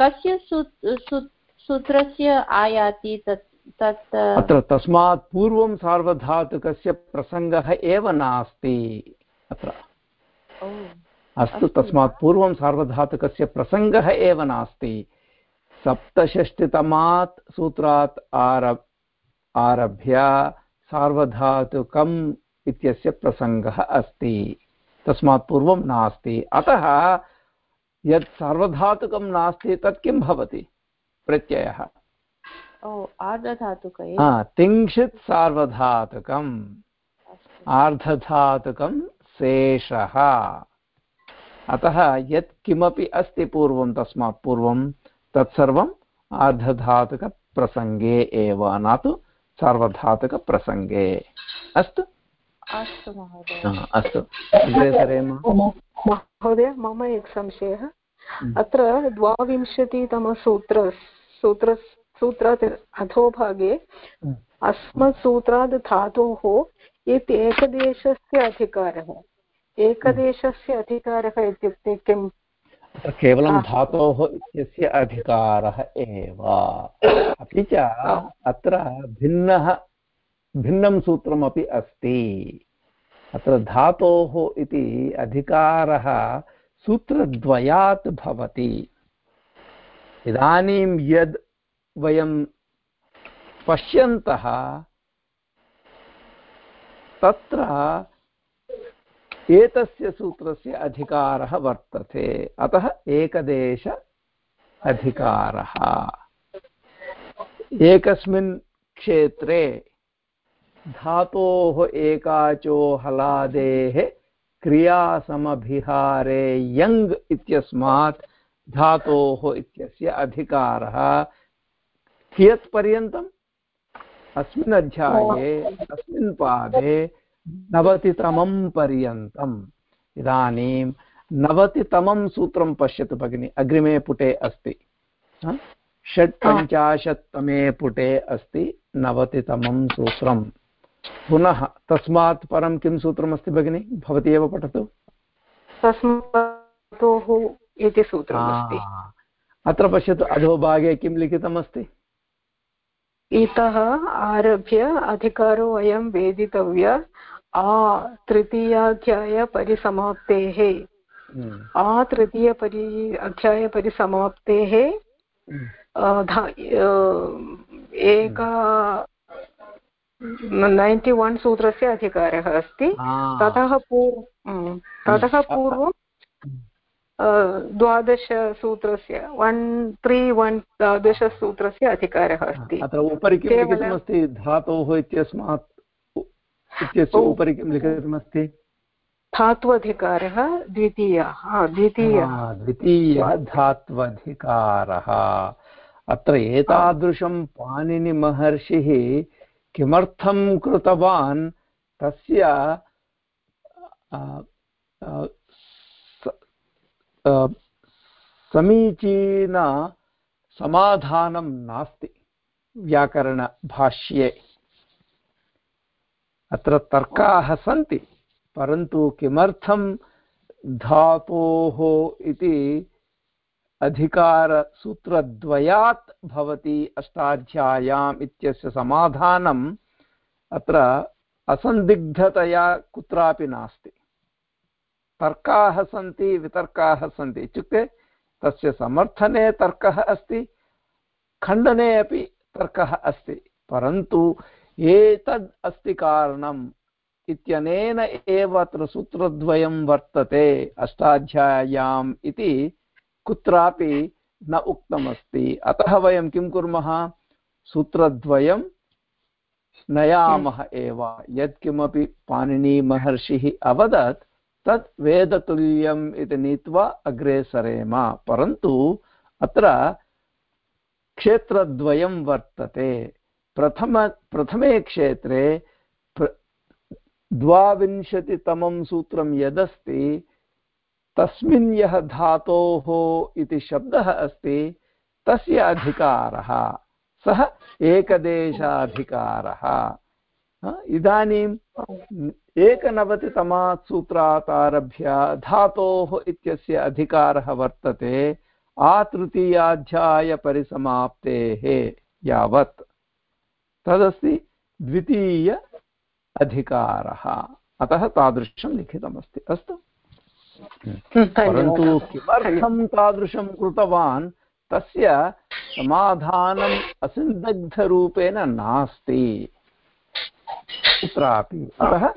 कस्य सूत्रस्य आयाति तत् तत् अत्र तस्मात् पूर्वं सार्वधातुकस्य प्रसङ्गः एव नास्ति अत्र। अस्तु तस्मात् पूर्वं सार्वधातुकस्य प्रसङ्गः एव नास्ति। सप्तषष्टितमात् सूत्रात् आरब् आरभ्य सार्वधातुकम् इत्यस्य प्रसङ्गः अस्ति। तस्मात् पूर्वं नास्ति। अतः यत् सार्वधातुकं नास्ति तत् किं भवति? प्रत्ययः। तिंशित् सार्वधातुकम्। आर्धधातुकं शेषः। अतः यत् किमपि अस्ति पूर्वं तस्मात् पूर्वं तत्सर्वम् आर्धधातुकप्रसङ्गे एव न तु सार्वधातुकप्रसङ्गे। अस्तु। अस्तु अस्तु। अग्रे सरेम महोदय मम एकः संशयः। अत्र द्वाविंशतितमसूत्र सूत्र सूत्रात् अधोभागे अस्मत् सूत्रात् धातोः यत् एकदेशस्य अधिकारः। एकदेशस्य अधिकारः इत्युक्ते किम्? केवलं धातोः इत्यस्य अधिकारः एव। अपि च अत्र भिन्नः भिन्नं सूत्रमपि अस्ति। अत्र धातोः इति अधिकारः सूत्रद्वयात् भवति। इदानीं यद् वयं पश्यन्तः, तत्र एतस्य सूत्रस्य अधिकारः वर्तते। अतः एकदेश अधिकारः। एकस्मिन् क्षेत्रे धातोः एकाचो हलादेः क्रियासमभिहारे यङ् इत्यस्मात् धातोः इत्यस्य अधिकारः कियत्पर्यन्तम्? अस्मिन् अध्याये, अस्मिन् पादे नवतितमं पर्यन्तम्। इदानीं नवतितमं सूत्रं पश्यतु भगिनि, अग्रिमे पुटे अस्ति। षट्पञ्चाशत्तमे पुटे अस्ति नवतितमं सूत्रं पुनः तस्मात् परं किं सूत्रमस्ति भगिनि? भवती एव पठतु। इति सूत्रमस्ति। अत्र पश्यतु अधोभागे किं लिखितमस्ति? इतः आरभ्य अधिकारो अयं वेदितव्य। आ तृतीयाध्यायपरिसमाप्तेः हम्म। आ तृतीयपरि अध्यायपरिसमाप्तेः हम्म। एका नैन्टि वन् सूत्रस्य अधिकारः अस्ति। ततः पूर्व। ततः पूर्वं द्वादशसूत्रस्य वन् त्री वन् द्वादशसूत्रस्य अधिकारः अस्ति। अत्र उपरि किं लिखितमस्ति? धातोः इत्यस्मात् इत्यस्य उपरि किं लिखितमस्ति? धात्वधिकारः द्वितीयः द्वितीयः। द्वितीयः धात्वधिकारः। अत्र एतादृशं पाणिनिमहर्षिः किमर्थं कृतवान् तस्य समीचीनसमाधानं नास्ति व्याकरणभाष्ये। अत्र तर्काः सन्ति परन्तु किमर्थं धातोः इति अधिकारसूत्रद्वयात् भवति अष्टाध्याय्याम् इत्यस्य समाधानम् अत्र असन्दिग्धतया कुत्रापि नास्ति। तर्काः सन्ति, वितर्काः सन्ति। इत्युक्ते तस्य समर्थने तर्कः अस्ति, खण्डने अपि तर्कः अस्ति। परन्तु एतद् अस्ति कारणम् इत्यनेन एव अत्र सूत्रद्वयं वर्तते अष्टाध्याय्याम् इति कुत्रापि न उक्तमस्ति। अतः वयं किं कुर्मः? सूत्रद्वयं नयामः एव। यत्किमपि पाणिनीमहर्षिः अवदत्, तत् वेदतुल्यम् इति नीत्वा अग्रे सरेम। परन्तु अत्र क्षेत्रद्वयं वर्तते। प्रथम, प्रथमे क्षेत्रे द्वाविंशतितमं सूत्रं यदस्ति तस्मिन् यः धातोः इति शब्दः अस्ति, तस्य अधिकारः। सः एकदेशाधिकारः इदानीम् एकनवतितमात् सूत्रात् आरभ्य धातोः इत्यस्य अधिकारः वर्तते, आतृतीयाध्यायपरिसमाप्तेः यावत्। तदस्ति द्वितीय अधिकारः। अतः तादृशं लिखितमस्ति। अस्तु। परन्तु किमर्थं तादृशं कृतवान् तस्य समाधानम् असन्दग्धरूपेण नास्ति। कुत्रापि। अतः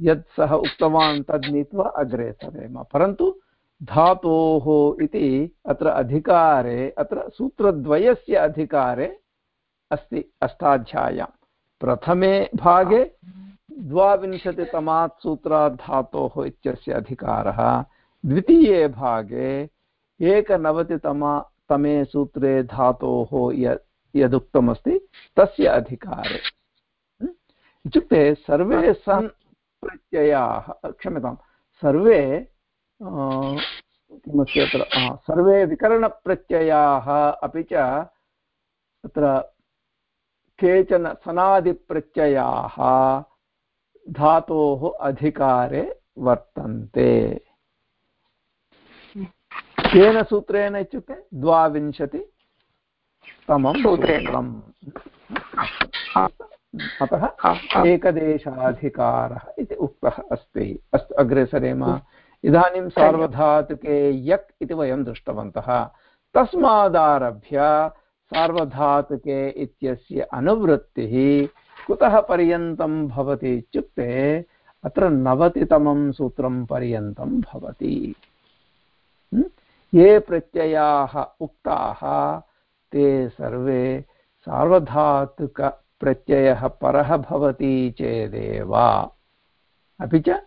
यत् सः उक्तवान् तद् नीत्वा अग्रे सरेम। परन्तु धातोः इति अत्र अधिकारे अत्र सूत्रद्वयस्य अधिकारे अस्ति अष्टाध्याय्यां। प्रथमे भागे द्वाविंशतितमात् सूत्रात् धातोः इत्यस्य अधिकारः। द्वितीये भागे एकनवतितमा तमे सूत्रे धातोः यत् यदुक्तमस्ति तस्य अधिकारे। इत्युक्ते सर्वे सन् प्रत्ययाः क्षम्यतां। सर्वे किमस्ति अत्र? सर्वे विकरणप्रत्ययाः अपि च अत्र केचन सनादिप्रत्ययाः धातोः अधिकारे वर्तन्ते। केन सूत्रेण इत्युक्ते? द्वाविंशति तमं सूत्रम्। अतः एकदेशाधिकारः इति उक्तः अस्ति। अस्तु अग्रे सरेम। इदानीं सार्वधातुके यक् इति वयं दृष्टवन्तः। तस्मादारभ्य सार्वधातुके इत्यस्य अनुवृत्तिः कुतः पर्यन्तं भवति इत्युक्ते अत्र नवतितमं सूत्रं पर्यन्तं भवति। ये प्रत्ययाः उक्ताः ते सर्वे सार्वधातुकप्रत्ययः परः भवति चेदेव। अपि च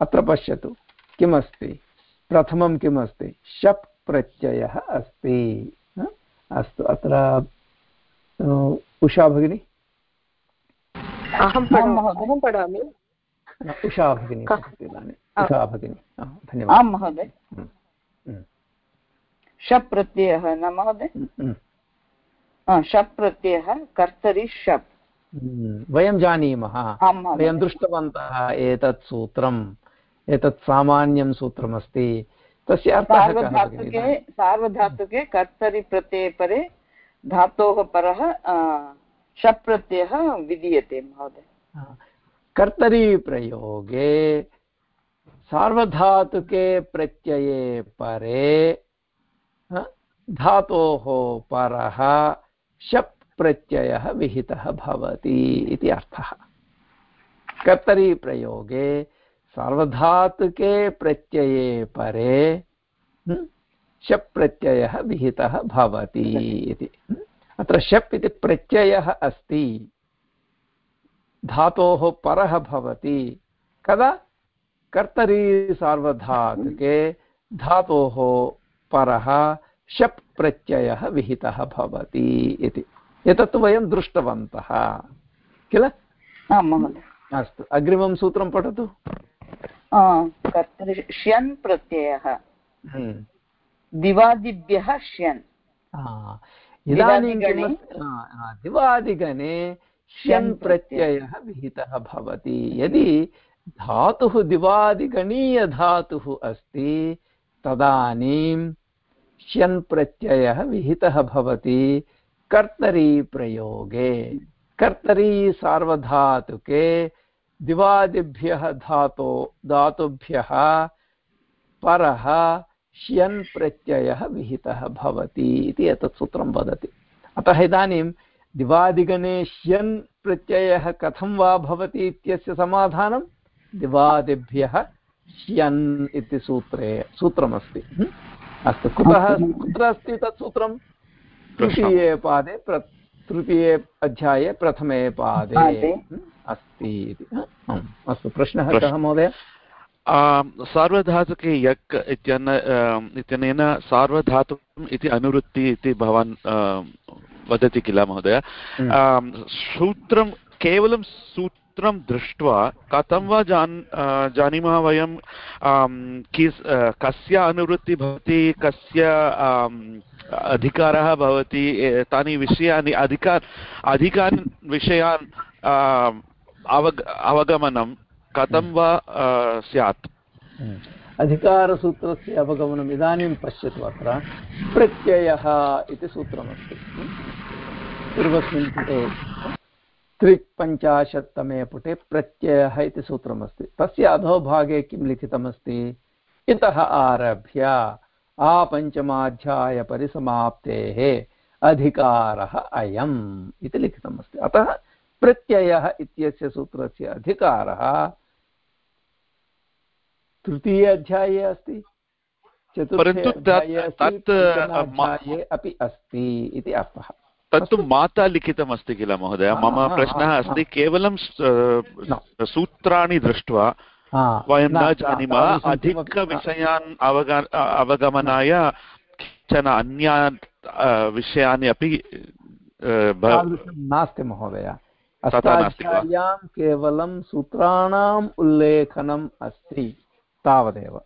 अत्र पश्यतु, किमस्ति? प्रथमं किमस्ति? शप् प्रत्ययः अस्ति। अस्तु, अत्र उषा भगिनी? अहं अहं पठामि उषा भगिनी इदानीम् उषा भगिनी। धन्यवादः। आं महोदय। शप् प्रत्ययः न महोदय? शप् प्रत्ययः कर्तरि शप्। वयं जानीमः। वयं दृष्टवन्तः एतत् सूत्रम्। एतत् सामान्यं सूत्रमस्ति। तस्य सार्वधातुके सार्वधातुके कर्तरि प्रत्यये परे धातोः परः शप् प्रत्ययः विधीयते महोदय। कर्तरीप्रयोगे सार्वधातुके प्रत्यये परे धातोः परः शप् प्रत्ययः विहितः भवति इति अर्थः। कर्तरीप्रयोगे सार्वधातुके प्रत्यये परे शप् प्रत्ययः विहितः भवति इति। अत्र शप् इति प्रत्ययः अस्ति। धातोः परः भवति। कदा? कर्तरी सार्वधातुके धातोः परः शप् प्रत्ययः विहितः भवति इति। एतत् वयं दृष्टवन्तः। किल? आं महोदय। अस्तु अग्रिमं सूत्रं पठतु। श्यन् प्रत्ययः। हम्म। दिवादिभ्यः श्यन्। इदानीं दिवादिगणे श्यन् प्रत्ययः विहितः भवति। यदि धातुः दिवादिगणीयधातुः अस्ति तदानीं श्यन् प्रत्ययः विहितः भवति कर्तरीप्रयोगे कर्तरी सार्वधातुके दिवादिभ्यः धातो धातुभ्यः परः श्यन् प्रत्ययः विहितः भवति इति एतत् सूत्रं वदति। अतः इदानीं दिवादिगणे श्यन् प्रत्ययः कथं वा भवति इत्यस्य समाधानं? दिवादिभ्यः श्यन् इति सूत्रे सूत्रमस्ति। अस्तु कुतः कुत्र अस्ति तत् सूत्रं? तृतीये पादे प्र तृतीये अध्याये प्रथमे पादे। अस्ति इति। अस्तु प्रश्नः। कः महोदय? सार्वधातुके यक् इत्यन इत्यनेन सार्वधातुकम् इति अनुवृत्ति इति भवान् वदति किल महोदय? सूत्रं केवलं सूत्रं दृष्ट्वा कथं वा जान् जानीमः वयं? किस् कस्य अनुवृत्तिः भवति? कस्य अधिकारः भवति? तानि विषयानि अधिकार अधिकान् विषयान् अवग अवगमनं कथं वा स्यात्? अधिकारसूत्रस्य अवगमनम् इदानीं पश्यतु अत्र। प्रत्ययः इति सूत्रमस्ति। पूर्वस्मिन् पुटे त्रिपञ्चाशत्तमे पुटे प्रत्ययः इति सूत्रमस्ति। तस्य अधोभागे किं लिखितमस्ति? इतः आरभ्य आपञ्चमाध्यायपरिसमाप्तेः अधिकारः अयम् इति लिखितमस्ति। अतः प्रत्ययः इत्यस्य सूत्रस्य अधिकारः तृतीये अध्याये अस्ति चतुर्थे अपि अस्ति इति अर्थः। तत्तु माता लिखितमस्ति किल महोदय? मम प्रश्नः अस्ति केवलं सूत्राणि दृष्ट्वा वयं न जानीमः अधिकविषयान् अवग अवगमनाय केचन अन्यान् विषयान् अपि नास्ति महोदय। अष्टाध्याय्यां केवलं सूत्राणाम् उल्लेखनम् अस्ति। तावदेव।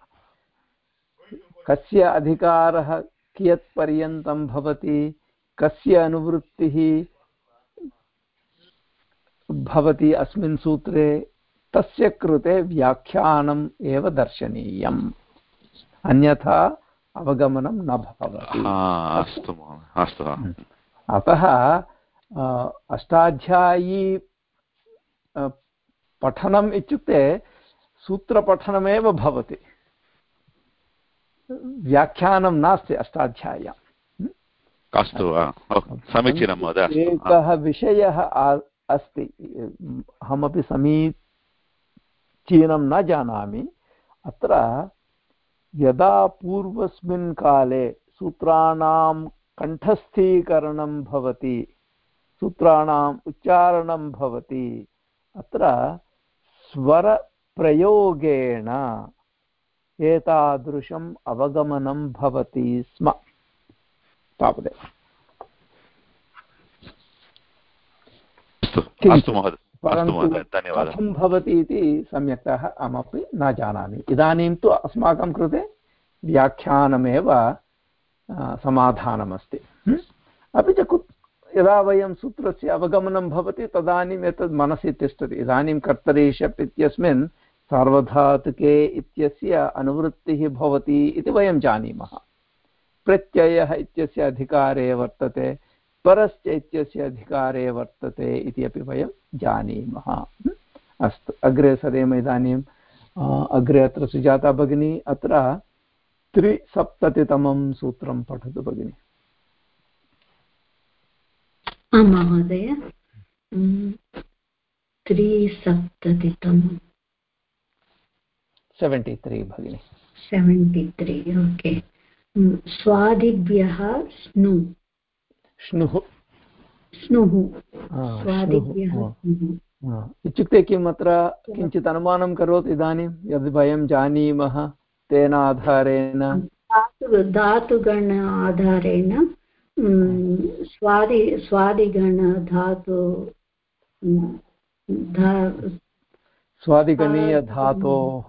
कस्य अधिकारः कियत्पर्यन्तं भवति? कस्य अनुवृत्तिः भवति अस्मिन् सूत्रे? तस्य कृते व्याख्यानम् एव दर्शनीयम्। अन्यथा अवगमनं न भवति। अतः अष्टाध्यायी पठनम् इत्युक्ते सूत्रपठनमेव भवति। व्याख्यानं नास्ति अष्टाध्याय्याम्। अस्तु समीचीनं महोदय एकः विषयः अस्ति। अहमपि समीचीनं न जानामि। अत्र यदा पूर्वस्मिन् काले सूत्राणां कण्ठस्थीकरणं भवति सूत्राणाम् उच्चारणं भवति अत्र स्वरप्रयोगेण एतादृशम् अवगमनं भवति स्म। तावदेव। परन्तु कथं भवति इति सम्यक्तः अहमपि न जानामि। इदानीं तु अस्माकं कृते व्याख्यानमेव समाधानमस्ति। अपि च कुत् यदा वयं सूत्रस्य अवगमनं भवति तदानीम् एतद् मनसि तिष्ठति। इदानीं कर्तरीशप् इत्यस्मिन् सार्वधातुके इत्यस्य अनुवृत्तिः भवति इति वयं जानीमः। प्रत्ययः इत्यस्य अधिकारे वर्तते परश्च इत्यस्य अधिकारे वर्तते इति अपि वयं जानीमः। अस्तु, अग्रे सरेम इदानीम् अग्रे अत्र सुजाता भगिनी, अत्र त्रिसप्ततितमं सूत्रं पठतु भगिनि। आं महोदय। त्रिसप्ततितमं सेवेण्टि त्री भगिनि। सेवेण्टि त्री ओके। स्वादिभ्यः स्नु। स्नुः। स्नुः। स्वादिभ्यः इत्युक्ते किम् अत्र किञ्चित् अनुमानं करोतु इदानीं यद् वयं जानीमः तेन आधारेण? धातु धातुगण आधारेण स्वादि स्वादिगण धातु स्वादिगणीयधातोः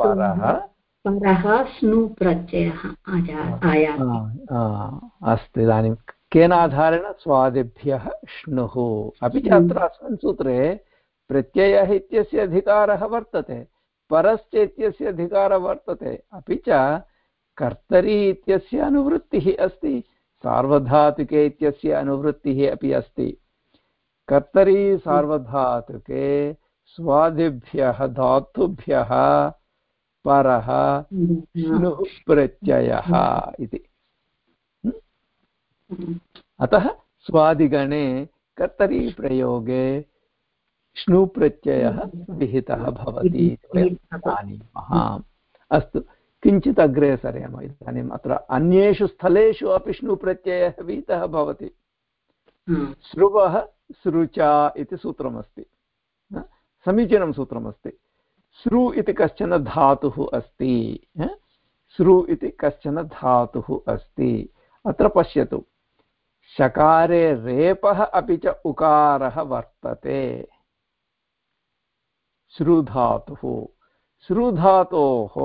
परः। परः स्नु प्रत्ययः अस्तु इदानीं केन आधारेण स्वादिभ्यः श्नुः अपि च अत्र अस्मिन् सूत्रे प्रत्ययः इत्यस्य अधिकारः वर्तते परश्च इत्यस्य अधिकारः वर्तते। अपि च कर्तरि इत्यस्य अनुवृत्तिः अस्ति सार्वधातुके इत्यस्य अनुवृत्तिः अपि अस्ति। कर्तरि सार्वधातुके स्वादिभ्यः धातुभ्यः परः श्नुः प्रत्ययः इति। अतः स्वादिगणे कर्तरीप्रयोगे श्नुप्रत्ययः विहितः भवति जानीमः अस्तु किञ्चित् अग्रे सरेम। इदानीम् अत्र अन्येषु स्थलेषु अपि श्नुप्रत्ययः विहितः भवति। स्रुवः सृचा इति सूत्रमस्ति। समीचीनं सूत्रमस्ति सृ इति कश्चन धातुः अस्ति सृ इति कश्चन धातुः अस्ति। अत्र पश्यतु। शकारे रेपः अपि च उकारः वर्तते। श्रुधातुः श्रुधातोः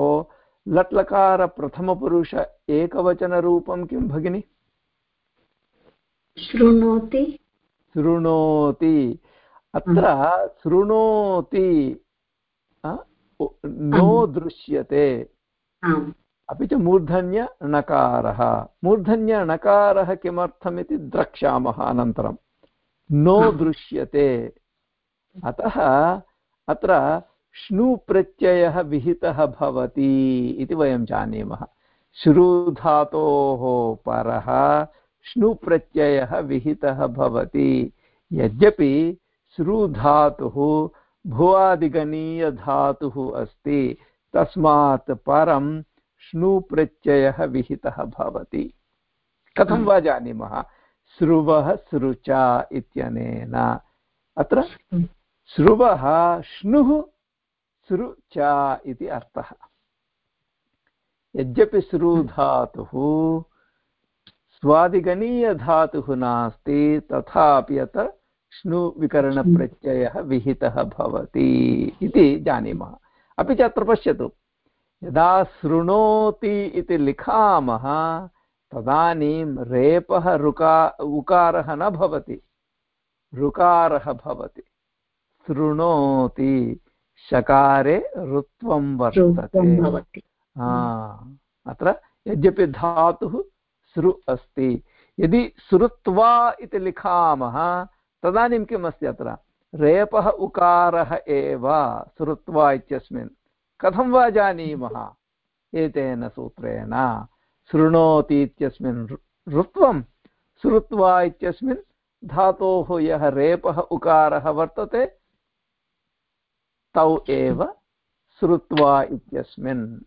लट्लकारप्रथमपुरुष एकवचनरूपं किं भगिनि? शृणोति शृणोति अत्र शृणोति नो दृश्यते। अपि च मूर्धन्यणकारः मूर्धन्यणकारः किमर्थमिति द्रक्ष्यामः अनन्तरं। नो दृश्यते। अतः अत्र श्नुप्रत्ययः विहितः भवति इति वयं जानीमः। श्रुधातोः परः श्नुप्रत्ययः विहितः भवति। यद्यपि श्रुधातुः भुवादिगणीयधातुः अस्ति। तस्मात् परं श्नुप्रत्ययः विहितः भवति। कथं वा जानीमः? स्रुवः सृचा इत्यनेन। अत्र स्रुवः श्नुः सृचा इति अर्थः। यद्यपि सृधातुः स्वादिगणीयधातुः नास्ति तथापि अत्र श्नुविकरणप्रत्ययः विहितः भवति इति जानीमः। अपि च अत्र पश्यतु यदा शृणोति इति लिखामः तदानीं रेपः रुका उकारः न भवति ऋकारः भवति। शृणोति शकारे ऋत्वं वर्तते। अत्र यद्यपि धातुः सृ अस्ति यदि श्रुत्वा इति लिखामः तदानीं किम् अस्ति अत्र। रेपः उकारः एव, श्रुत्वा इत्यस्मिन्। कथं वा जानीमः एतेन सूत्रेण? शृणोति इत्यस्मिन् ऋत्वं श्रुत्वा इत्यस्मिन् धातोः यः रेपः उकारः वर्तते, तौ एव श्रुत्वा इत्यस्मिन्।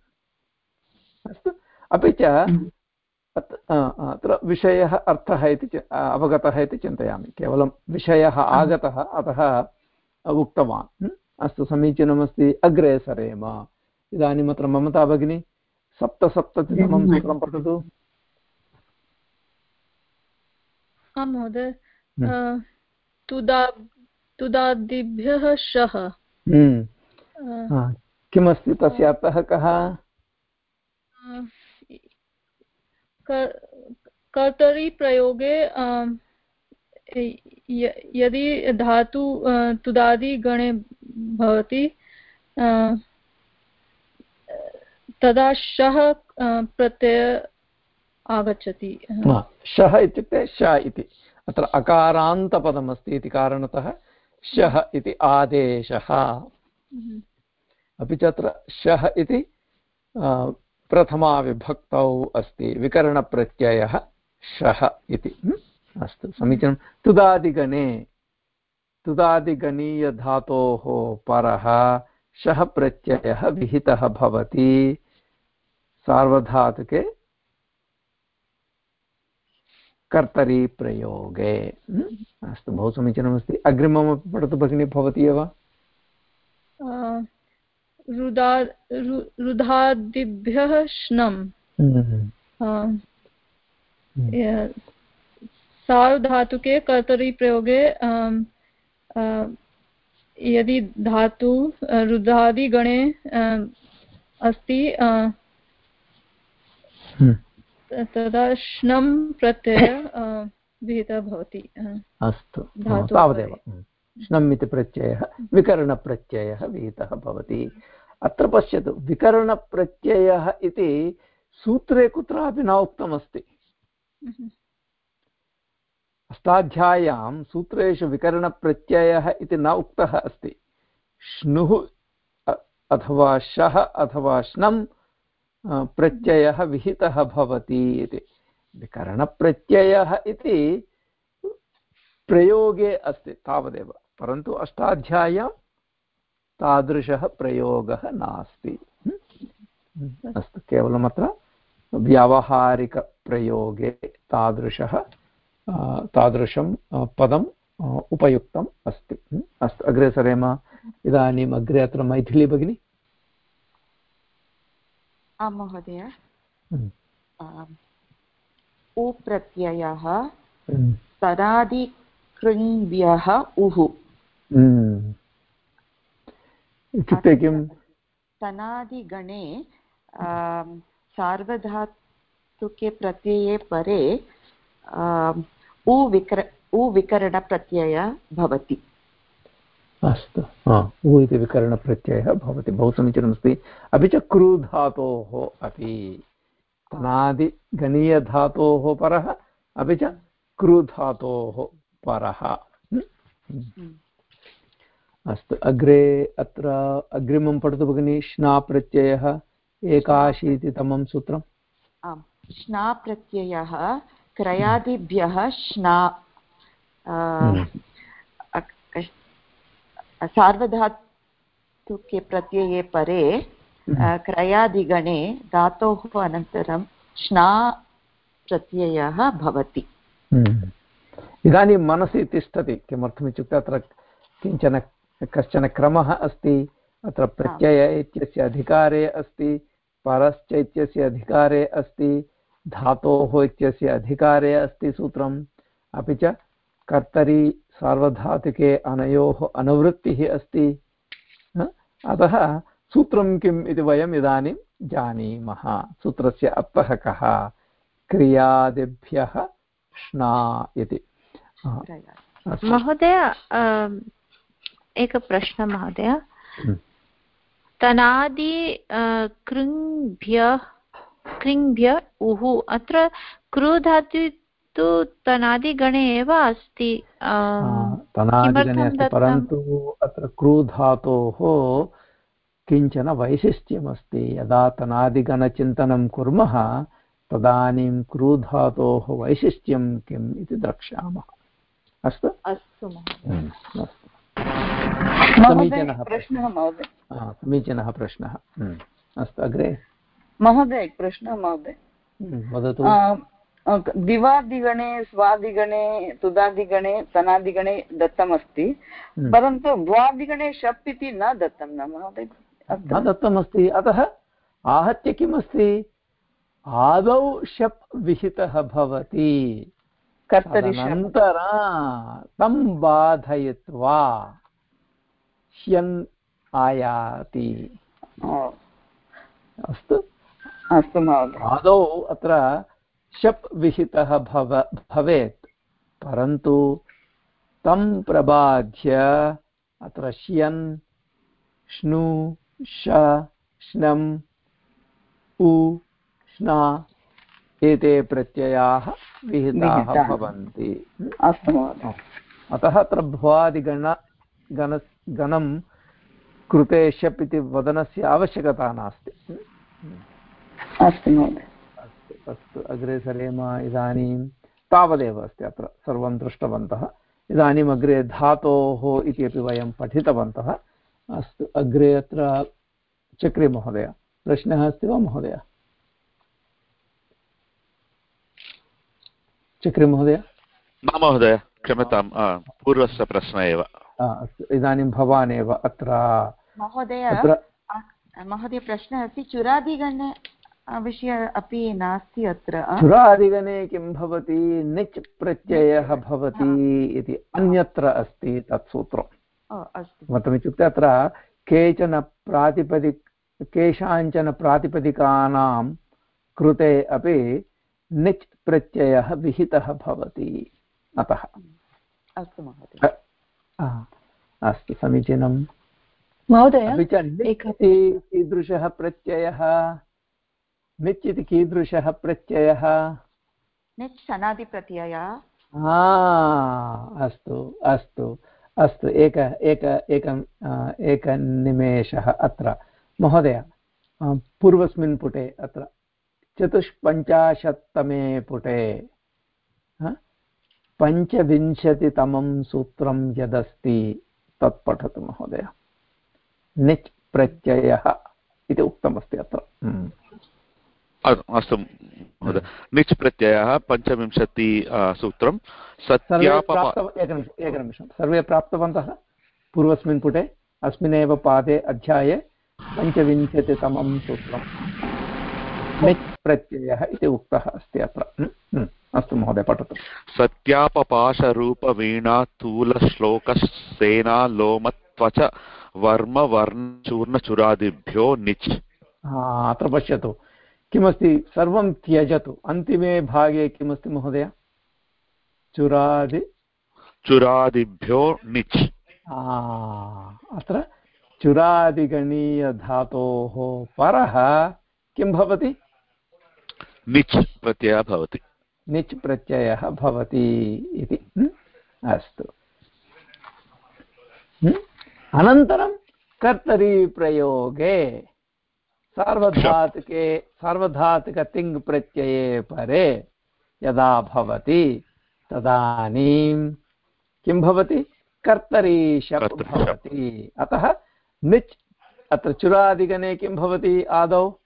अस्तु। अपि च अत्र विषयः अर्थः इति अवगतः इति चिन्तयामि। केवलं विषयः आगतः अतः उक्तवान्। अस्तु समीचीनमस्ति। अग्रे सरेम। इदानीम् अत्र ममता भगिनी सप्तसप्ततितमं सूत्रं पठतु। आं महोदय। तुदादिभ्यः शः। किमस्ति तस्य अर्थः कः? कर्तरि प्रयोगे यदि धातु तुदादिगणे भवति तदा शः प्रत्यय आगच्छति। शः इत्युक्ते श इति। अत्र अकारान्तपदमस्ति इति कारणतः शः इति आदेशः। हम्म। अपि च अत्र शः इति प्रथमाविभक्तौ अस्ति, विकरणप्रत्ययः शः इति। अस्तु, समीचीनं। तुदादिगणे, तुदादिगणीयधातोः परः शः प्रत्ययः विहितः भवति। सार्वधातुके कर्तरीप्रयोगे। अस्तु, बहु समीचीनमस्ति। अग्रिममपि पठतु, भगिनी भवती एव रुधादिभ्यः श्नम् सार्वधातुके कर्तरि प्रयोगे यदि धातु रुद्रादिगणे अस्ति हम्म। तदा श्नं प्रत्यय विहितः भवति अस्तु। तावदेव। हम्म। श्नम् इति प्रत्ययः विकरणप्रत्ययः विहितः भवति। अत्र पश्यतु विकरणप्रत्ययः इति सूत्रे कुत्रापि न उक्तमस्ति। हम्म। अष्टाध्याय्यां सूत्रेषु विकरणप्रत्ययः इति न उक्तः अस्ति। श्नुः अथवा शः अथवा श्नं प्रत्ययः विहितः भवति इति। विकरणप्रत्ययः इति प्रयोगे अस्ति तावदेव। परन्तु अष्टाध्याय्यां तादृशः प्रयोगः नास्ति। अस्तु केवलम् अत्र व्यावहारिकप्रयोगे तादृशः तादृशं पदम् उपयुक्तम् अस्ति। अस्तु अग्रे सरेम इदानीम् अग्रे अत्र मैथिली भगिनी। आं महोदय। उ प्रत्ययः तदादिकृङ्व्यः उः। इत्युक्ते किं तनादिगणे सार्वधातुके प्रत्यये परे उ विकर उ विकरणप्रत्यय भवति। अस्तु। उ इति विकरणप्रत्ययः भवति। बहु समीचीनमस्ति। अपि च क्रूधातोः अपि तनादिगणीयधातोः परः अपि च क्रूधातोः परः। अस्तु। अग्रे अत्र अग्रिमं पठतु भगिनि। श्नाप्रत्ययः एकाशीतितमं सूत्रम्। आम्। श्नाप्रत्ययः क्रयादिभ्यः श्ना। सार्वधातुके प्रत्यये परे। क्रयादिगणे धातोः अनन्तरं श्ना प्रत्ययः भवति। हम्म। इदानीं मनसि तिष्ठति किमर्थमित्युक्ते अत्र किंचन कश्चन क्रमः अस्ति अत्र प्रत्यय इत्यस्य अधिकारे अस्ति परश्च इत्यस्य अधिकारे अस्ति धातोः इत्यस्य अधिकारे अस्ति सूत्रम्। अपि च कर्तरि सार्वधातुके अनयोः अनुवृत्तिः अस्ति। अतः सूत्रं किम् इति वयम् इदानीं जानीमः। सूत्रस्य अर्थः कः? क्रियादिभ्यः श्ना इति। महोदय एकः प्रश्नः महोदय हम्म। तनादि कृङ्भ्य कृङ्भ्य उः अत्र क्रुधातु तु तनादिगणे एव अस्ति तनादिगणे अस्ति परन्तु अत्र क्रूधातोः किंचन वैशिष्ट्यमस्ति। यदा तनादिगणचिन्तनं कुर्मः तदानीं क्रूधातोः वैशिष्ट्यं किम् इति द्रक्ष्यामः। अस्तु? अस्तु हम्म, समीचीनः प्रश्नः। महोदय। समीचीनः प्रश्नः। अस्तु अग्रे? महोदय प्रश्नः महोदय। हम्म, वदतु। दिवादिगणे स्वादिगणे तुदादिगणे तनादिगणे दत्तमस्ति। हम्म। परन्तु भ्वादिगणे शप् इति न दत्तं न महोदय? न दत्तमस्ति। अतः आहत्य किमस्ति? आदौ शप् विहितः भवति। तदनन्तर तं बाधयित्वा। ह्यन् आयाति। अस्तु? अस्तु महोदय। आदौ अत्र शप् विहितः भव भवेत्। परन्तु तं प्रबाध्य अत्र श्यन् श्नु श श्नम् उ श्ना एते प्रत्ययाः विहिताः भवन्ति। अस्तु अतः अत्र भ्वादिगण गण गणं कृते शप् इति वदनस्य आवश्यकता नास्ति। अस्तु महोदय। अस्तु अग्रे सरेम इदानीं तावदेव अस्ति अत्र सर्वं दृष्टवन्तः। इदानीम् अग्रे धातोः इति अपि वयं पठितवन्तः। अस्तु अग्रे अत्र चक्रे महोदय प्रश्नः अस्ति वा महोदय? चक्रे महोदय? न महोदय क्षम्यतां पूर्वस्य प्रश्न एव। अस्तु इदानीं भवान् एव अत्र महोदय महोदय प्रश्नः अस्ति चुरादिगणे विषय अपि नास्ति अत्र? चुरादिगणे किं भवति? निच् प्रत्ययः भवति इति अन्यत्र अस्ति तत् सूत्रम्। किमर्थमित्युक्ते अत्र केचन प्रातिपदि केषाञ्चन प्रातिपदिकानां कृते अपि निच् प्रत्ययः विहितः भवति। अतः। अस्तु महोदय। अस्तु समीचीनं महोदय कीदृशः प्रत्ययः? निच् इति कीदृशः प्रत्ययः? निच् सनादिप्रत्यय। अस्तु अस्तु अस्तु एक एक एकम् एकनिमेषः अत्र। महोदय पूर्वस्मिन् पुटे अत्र। चतुष्पञ्चाशत्तमे पुटे। पञ्चविंशतितमं सूत्रं यदस्ति तत् पठतु महोदय। निच् प्रत्ययः इति उक्तमस्ति अत्र। हम्म। अस्तु महोदय। निच् प्रत्ययः पञ्चविंशति सूत्रं। एकनिमिषं। सर्वे प्राप्तवन्तः? पूर्वस्मिन् पुटे अस्मिन्नेव पादे अध्याये पञ्चविंशतितमं सूत्रं। निच् प्रत्ययः इति उक्तः अस्ति अत्र। हम्म। अस्तु महोदय पठतु। सत्यापपाशरूपवीणास्थूलश्लोकसेना लोमत्वच वर्म वर्णचूर्णचुरादिभ्यो निच् अत्र पश्यतु। किमस्ति सर्वं त्यजतु। अन्तिमे भागे किमस्ति महोदय? चुरादि चुरादिभ्यो निच् अत्र चुरादिगणीयधातोः परः किं भवति? निच् प्रत्ययः भवति। निच् प्रत्ययः भवति इति। अस्तु। अनन्तरं कर्तरीप्रयोगे सार्वधातुके सार्वधातुकतिङ् प्रत्यये परे यदा भवति तदानीं किं भवति? कर्तरीशप्। भवति। अतः निच् अत्र चुरादिगणे किं भवति? आदौ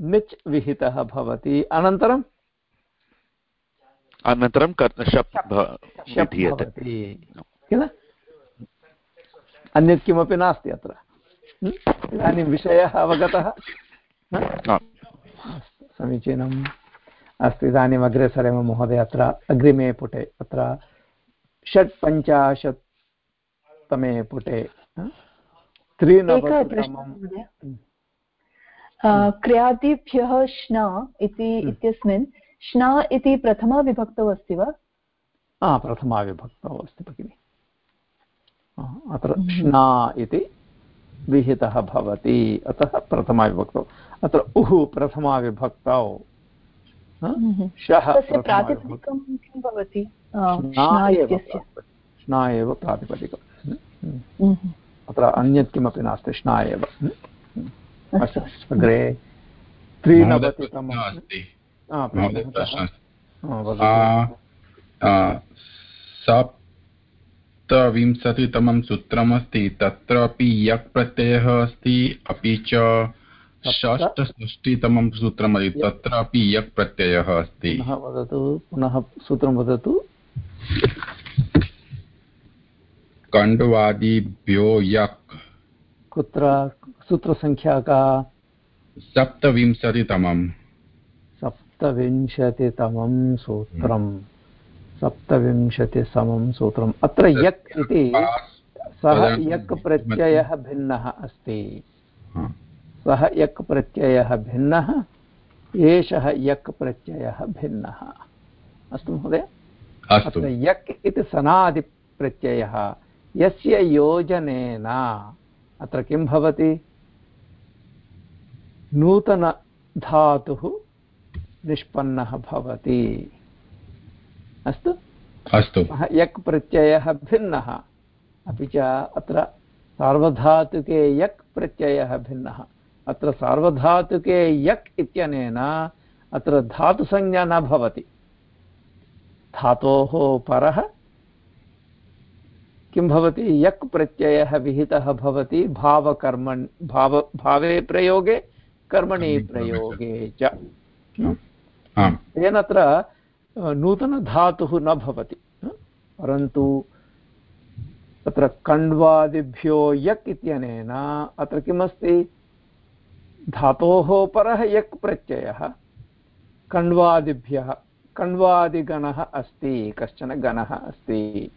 निच् विहितः भवति। अनन्तरं अनन्तरं शप् किल? अन्यत् किमपि नास्ति अत्र। इदानीं विषयः अवगतः। समीचीनम्। अस्तु इदानीम् अग्रे सरेम महोदय अत्र अग्रिमे पुटे अत्र षट्पञ्चाशत्तमे पुटे त्रिनवतितमं क्रियादिभ्यः श्न इति इत्यस्मिन् श्न इति प्रथमाविभक्तौ अस्ति वा? हा प्रथमाविभक्तौ अस्ति भगिनि। अत्र श्ना इति विहितः भवति। अतः प्रथमाविभक्तौ अत्र उः प्रथमाविभक्तौ श्नः प्रातिपदिकं किं भवति? श्ना एव प्रातिपदिकम्। अत्र अन्यत् किमपि नास्ति श्ना एव। अग्रे त्रिनवतितमम् सप्तविंशतितमं सूत्रमस्ति तत्रापि यक् प्रत्ययः अस्ति अपि च षष्टषष्टितमं सूत्रमस्ति तत्रापि यक् प्रत्ययः अस्ति वदतु पुनः सूत्रं वदतु। कण्डवादिभ्यो यक्। कुत्र सूत्रसङ्ख्या का? सप्तविंशतितमम्। सप्तविंशतितमं सूत्रम्। सप्तविंशतिसमं सूत्रम्। अत्र यक् इति सः यक् प्रत्ययः भिन्नः अस्ति। सः यक् प्रत्ययः भिन्नः एषः यक् प्रत्ययः भिन्नः। अस्तु महोदय। अत्र यक् इति सनादिप्रत्ययः। यस्य योजनेन अत्र किं भवति? नूतनधातुः निष्पन्नः भवति। अस्तु? अस्तु। यक् प्रत्ययः भिन्नः। अपि च अत्र सार्वधातुके यक् प्रत्ययः भिन्नः। अत्र सार्वधातुके यक् इत्यनेन अत्र धातुसंज्ञा न भवति। धातोः परः किं भवति? यक् प्रत्ययः विहितः भवति। भावकर्मण् भाव भावे प्रयोगे कर्मणि प्रयोगे। च। तेन अत्र नूतनधातुः न भवति परन्तु तत्र कण्ड्वादिभ्यो यक् इत्यनेन अत्र किमस्ति? धातोः परः यक् प्रत्ययः, कण्ड्वादिभ्यः, कण्ड्वादिगणः अस्ति, कश्चन गणः अस्ति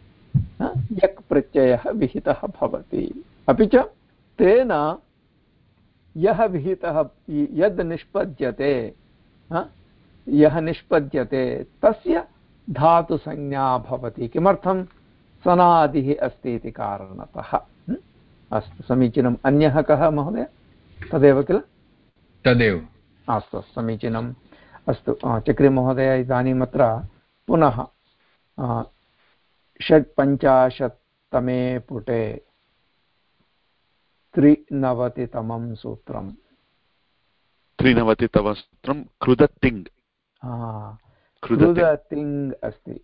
यक् प्रत्ययः विहितः भवति। अपि च तेन यः विहितः यद् निष्पद्यते यः निष्पद्यते। तस्य धातुसंज्ञा भवति। किमर्थं? सनादिः अस्ति इति कारणतः। अस्तु समीचीनम्। अन्यः कः महोदय? तदेव किल? तदेव। अस्तु समीचीनम्। अस्तु चक्रिमहोदय इदानीम् अत्र पुनः षट्पञ्चाशत्तमे पुटे त्रिनवतितमं सूत्रम्। त्रिनवतितमं सूत्रं कृदतिङ् कृदतिङ् अस्ति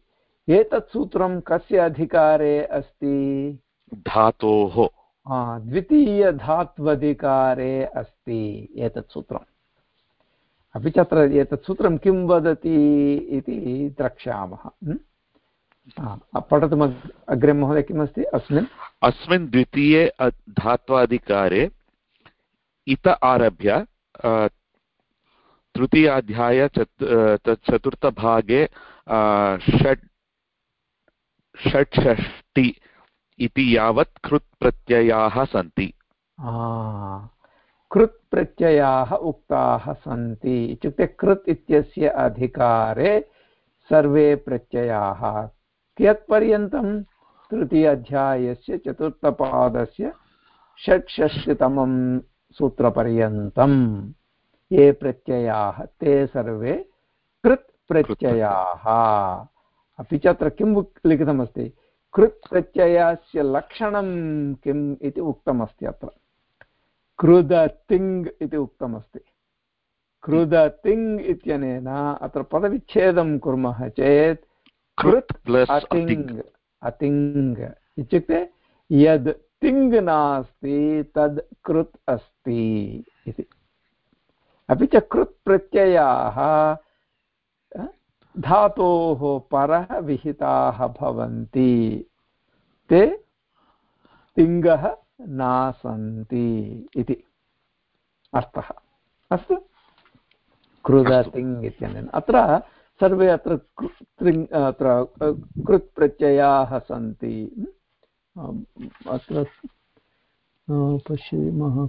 एतत् सूत्रं कस्य अधिकारे अस्ति? धातोः. द्वितीयधात्वधिकारे अस्ति एतत् सूत्रम्. अपि च अत्र एतत् सूत्रं किं वदति इति द्रक्ष्यामः पठतु अग्रे महोदय किमस्ति? अस्मिन्? अस्मिन् द्वितीये धात्वाधिकारे इत आरभ्य तृतीयाध्याय चत् चतुर्थभागे षट्, षट्षष्टि इति यावत् कृत् प्रत्ययाः सन्ति। कृत् प्रत्ययाः उक्ताः सन्ति। इत्युक्ते कृत् इत्यस्य अधिकारे सर्वे प्रत्ययाः। कियत्पर्यन्तं तृतीय अध्यायस्य चतुर्थपादस्य षट्षष्टितमं सूत्रपर्यन्तं ये प्रत्ययाः ते सर्वे कृत् प्रत्ययाः। अपि च अत्र किं लिखितमस्ति? कृत् प्रत्ययस्य लक्षणं किम् इति उक्तमस्ति अत्र। कृदतिङ् इति उक्तमस्ति। कृदतिङ् इत्यनेन अत्र पदविच्छेदं कुर्मः चेत् कृत् अतिङ्। अतिङ् इत्युक्ते यद् तिङ् नास्ति तद् कृत् अस्ति इति। अपि च कृत् प्रत्ययाः धातोः परः विहिताः भवन्ति। ते तिङ्गः न सन्ति इति। अर्थः। अस्तु। कृदतिङ् इत्यनेन। अत्र सर्वे अत्र अत्र कृत् प्रत्ययाः सन्ति। अत्र पश्यामः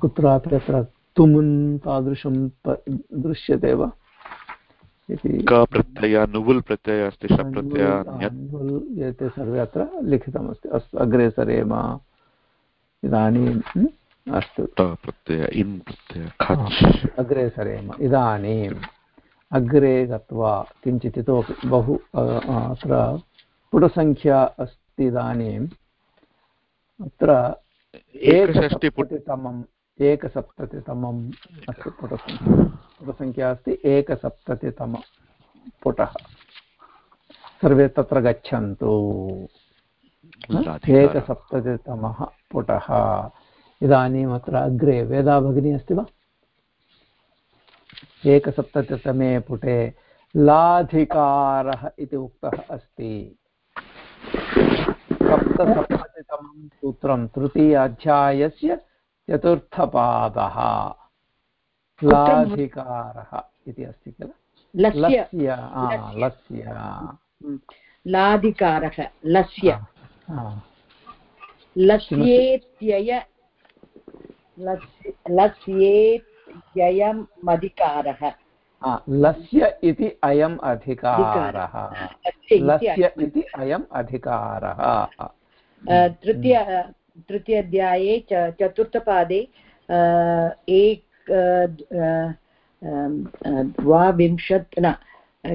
कुत्रापि अत्र तुमुन् तादृशं दृश्यते वा? क प्रत्यय नुवुल् प्रत्ययः अस्ति शप्रत्ययः एते सर्वे अत्र लिखितमस्ति। अस्तु अग्रे सरेम इदानीं अस्तु। अग्रे सरेम इदानीम् अग्रे गत्वा किञ्चित् इतोपि बहु अत्र पुटसङ्ख्या अस्ति इदानीम् अत्र एकषष्टिपुटितमम् एकसप्ततितमम् अस्ति पुटसङ्ख्या पुटसङ्ख्या अस्ति एकसप्ततितम पुटः। सर्वे तत्र गच्छन्तु। एकसप्ततितमः पुटः। इदानीम् अत्र अग्रे वेदा भगिनी अस्ति वा? एकसप्ततितमे पुटे लाधिकारः इति उक्तः अस्ति। सप्तसप्ततितमं सूत्रं तृतीय अध्यायस्य चतुर्थपादः लाधिकारः इति अस्ति किल? लस्य लस्य लाधिकारः लस्य। लस्येत्यय लस्येत्ययम् अधिकारः लस्य इति अयम् अधिकारः। लस्य इति अयम् अधिकारः। तृतीय तृतीयाध्याये चतुर्थपादे एक द्वाविंशत् न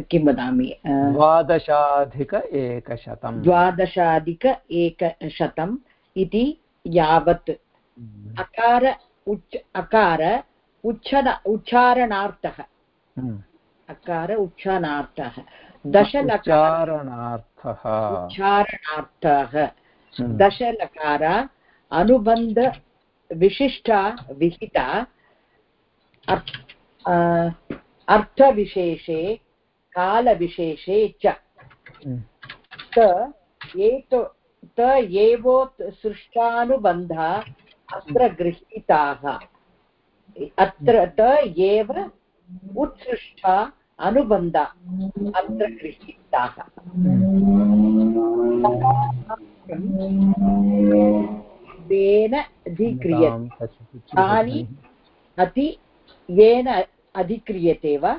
किं वदामि द्वादशाधिक एकशतं द्वादशाधिक एकशतम् इति यावत्। अकार उच्च अकार उच्चन उच्चारणार्थः। अकार उच्चारणार्थः। दशलकारणार्थः उच्चारणार्थः। दशलकार अनुबन्धविशिष्टा विहिता अर्थविशेषे कालविशेषे च त एतो त एवोत् सृष्टानुबन्धा अत्र गृहीताः अत्र त एव उत्सृष्टा अनुबन्धा अत्र गृहीताः तेन अधिक्रियते। तानि अति येन अधिक्रियते वा?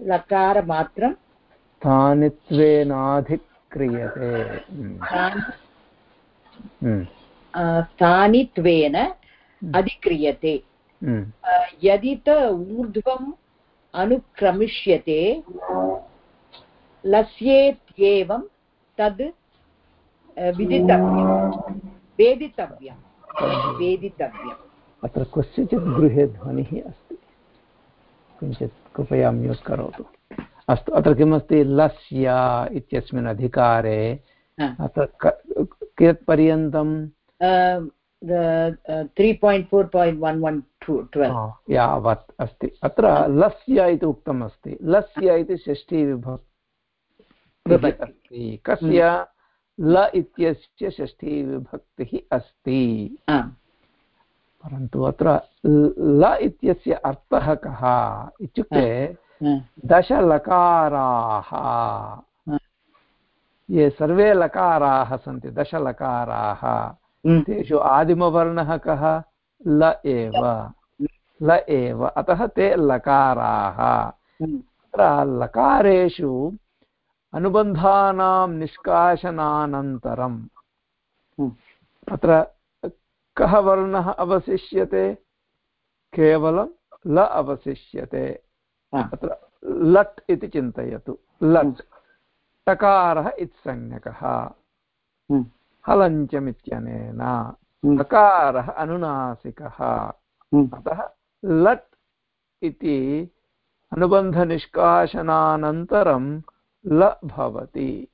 लकारमात्रं। तानि त्वेनाधिक्रियते। तानि त्वेन अधिक्रियते। यदि त ऊर्ध्वम् अनुक्रमिष्यते लस्येत्येवं तद् विदितव्यं वेदितव्यं वेदितव्यम्। अत्र कस्यचित् गृहे ध्वनिः अस्ति। किञ्चित् कृपया म्यूट् करोतु। अस्तु अत्र किमस्ति? लस्य इत्यस्मिन् अधिकारे अत्र कियत् पर्यन्तं three point four point one one to twelve यावत् अस्ति। अत्र लस्य इति उक्तम् अस्ति लस्य इति षष्ठीविभक्तिः अस्ति। कस्य? ल इत्यस्य षष्ठीविभक्तिः अस्ति। परन्तु अत्र ल इत्यस्य अर्थः कः इत्युक्ते दशलकाराः। ये सर्वे लकाराः सन्ति दशलकाराः। तेषु आदिमवर्णः कः? ल एव। ल एव। अतः ते लकाराः। तत्र लकारेषु अनुबन्धानां निष्काशनानन्तरम् अत्र कः वर्णः अवशिष्यते? केवलं ल अवशिष्यते। अत्र लट् इति चिन्तयतु। लट् टकारः इत्संज्ञकः। हलञ्चमित्यनेन। लकारः अनुनासिकः। अतः लट् इति अनुबन्धनिष्काशनानन्तरं ल भवति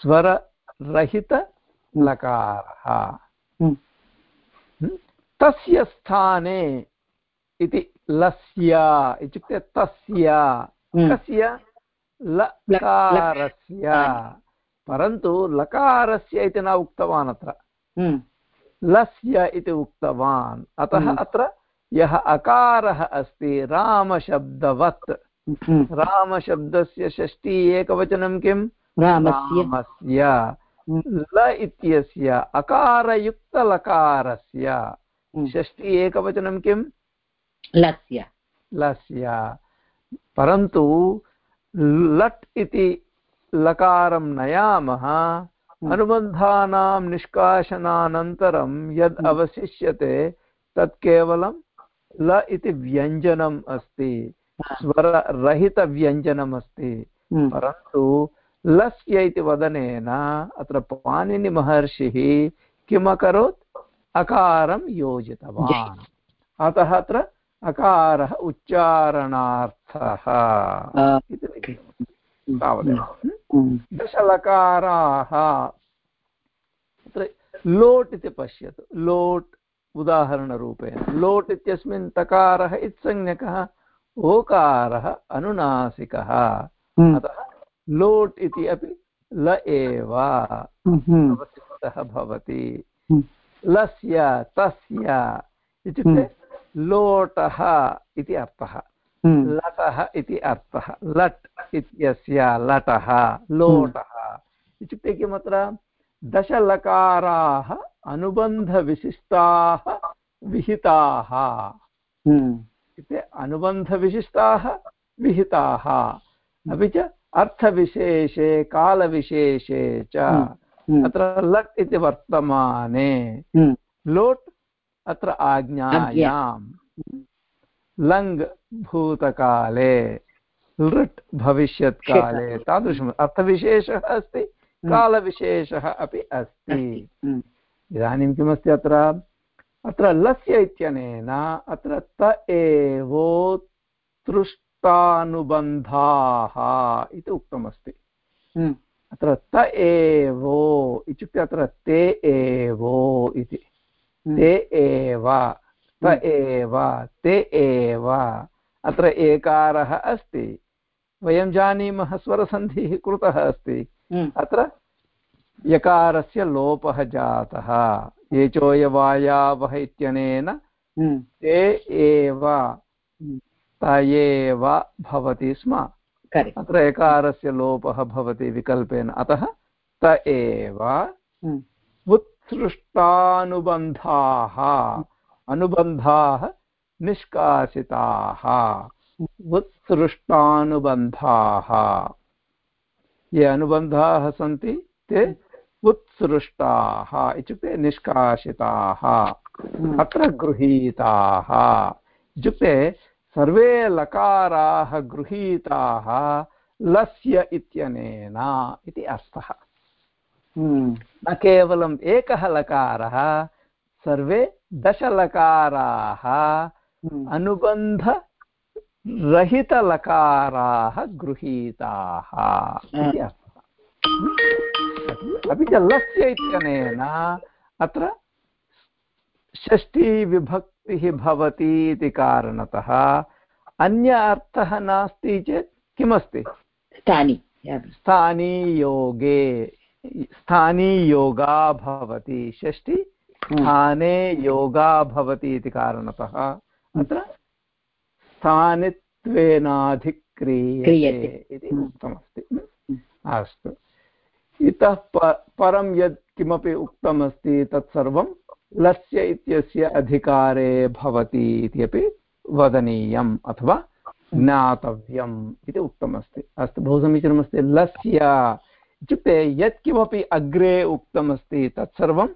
स्वररहितलकारः। तस्य स्थाने इति लस्य इत्युक्ते तस्य। कस्य? लकारस्य। परन्तु लकारस्य इति न उक्तवान् अत्र। लस्य इति उक्तवान्। अतः अत्र यः अकारः अस्ति रामशब्दवत्। रामशब्दस्य षष्ठी एकवचनं किं रामस्य। ल इत्यस्य अकारयुक्तलकारस्य। षष्ठी एकवचनं किं लस्य। लस्य। परन्तु लट् इति लकारं नयामः अनुबन्धानां निष्काशनानन्तरं यद् अवशिष्यते तत् केवलं ल इति व्यञ्जनम् अस्ति। स्वररहितव्यञ्जनम् अस्ति परन्तु लस्य इति वदनेन अत्र पाणिनिमहर्षिः किम् अकरोत् अकारं योजितवान्। अतः अत्र अकारः उच्चारणार्थः इति तावदेव। दशलकाराः अत्र लोट् इति पश्यतु। लोट् उदाहरणरूपेण। लोट् इत्यस्मिन् तकारः इत्संज्ञकः ओकारः अनुनासिकः। अतः लोट् इति अपि ल एव। अवशिष्टः भवति। लस्य तस्य इत्युक्ते लोटः इति अर्थः। लटः इति अर्थः। लट् इत्यस्य लटः लोटः। इत्युक्ते किमत्र? दशलकाराः अनुबन्धविशिष्टाः विहिताः। इत्युक्ते अनुबन्धविशिष्टाः विहिताः। अपि च अर्थविशेषे कालविशेषे च अत्र लट् इति वर्तमाने। लोट् अत्र आज्ञायाम् लङ् भूतकाले। लृट् भविष्यत्काले तादृशम् अर्थविशेषः अस्ति कालविशेषः अपि अस्ति। इदानीं किमस्ति अत्र? अत्र लस्य इत्यनेन अत्र त एवोत्तृष्टानुबन्धाः इति उक्तमस्ति। अत्र त एवो इत्युक्ते अत्र ते एवो इति। ते एव त एव ते एव। अत्र एकारः अस्ति। वयं जानीमः स्वरसन्धिः कृतः अस्ति। अत्र यकारस्य लोपः जातः। एचोयवायावः इत्यनेन ते एव त एव भवति स्म। अत्र एकारस्य लोपः भवति विकल्पेन। अतः त एव उत्सृष्टानुबन्धाः। अनुबन्धाः निष्कासिताः। उत्सृष्टानुबन्धाः। ये अनुबन्धाः सन्ति ते उत्सृष्टाः इत्युक्ते निष्कासिताः अत्र गृहीताः। इत्युक्ते सर्वे लकाराः गृहीताः लस्य इत्यनेन इति अर्थः। न केवलम् एकः लकारः सर्वे दशलकाराः अनुबन्धरहितलकाराः गृहीताः इति अर्थः। अपि च लस्य इत्यनेन अत्र षष्ठीविभक्तिः भवति इति कारणतः अन्य अर्थः नास्ति चेत् किमस्ति? स्थानि। स्थानीयोगे स्थानीयोगा भवति। षष्टि स्थाने योगा भवति इति कारणतः अत्र स्थानित्वेनाधिक्रियते इति उक्तमस्ति अस्तु। इतः परं यत् किमपि उक्तमस्ति तत्सर्वं लस्य इत्यस्य अधिकारे भवति इति अपि वदनीयम् अथवा ज्ञातव्यम् इति उक्तमस्ति। अस्तु बहु समीचीनमस्ति। लस्य इत्युक्ते यत्किमपि अग्रे उक्तमस्ति तत्सर्वं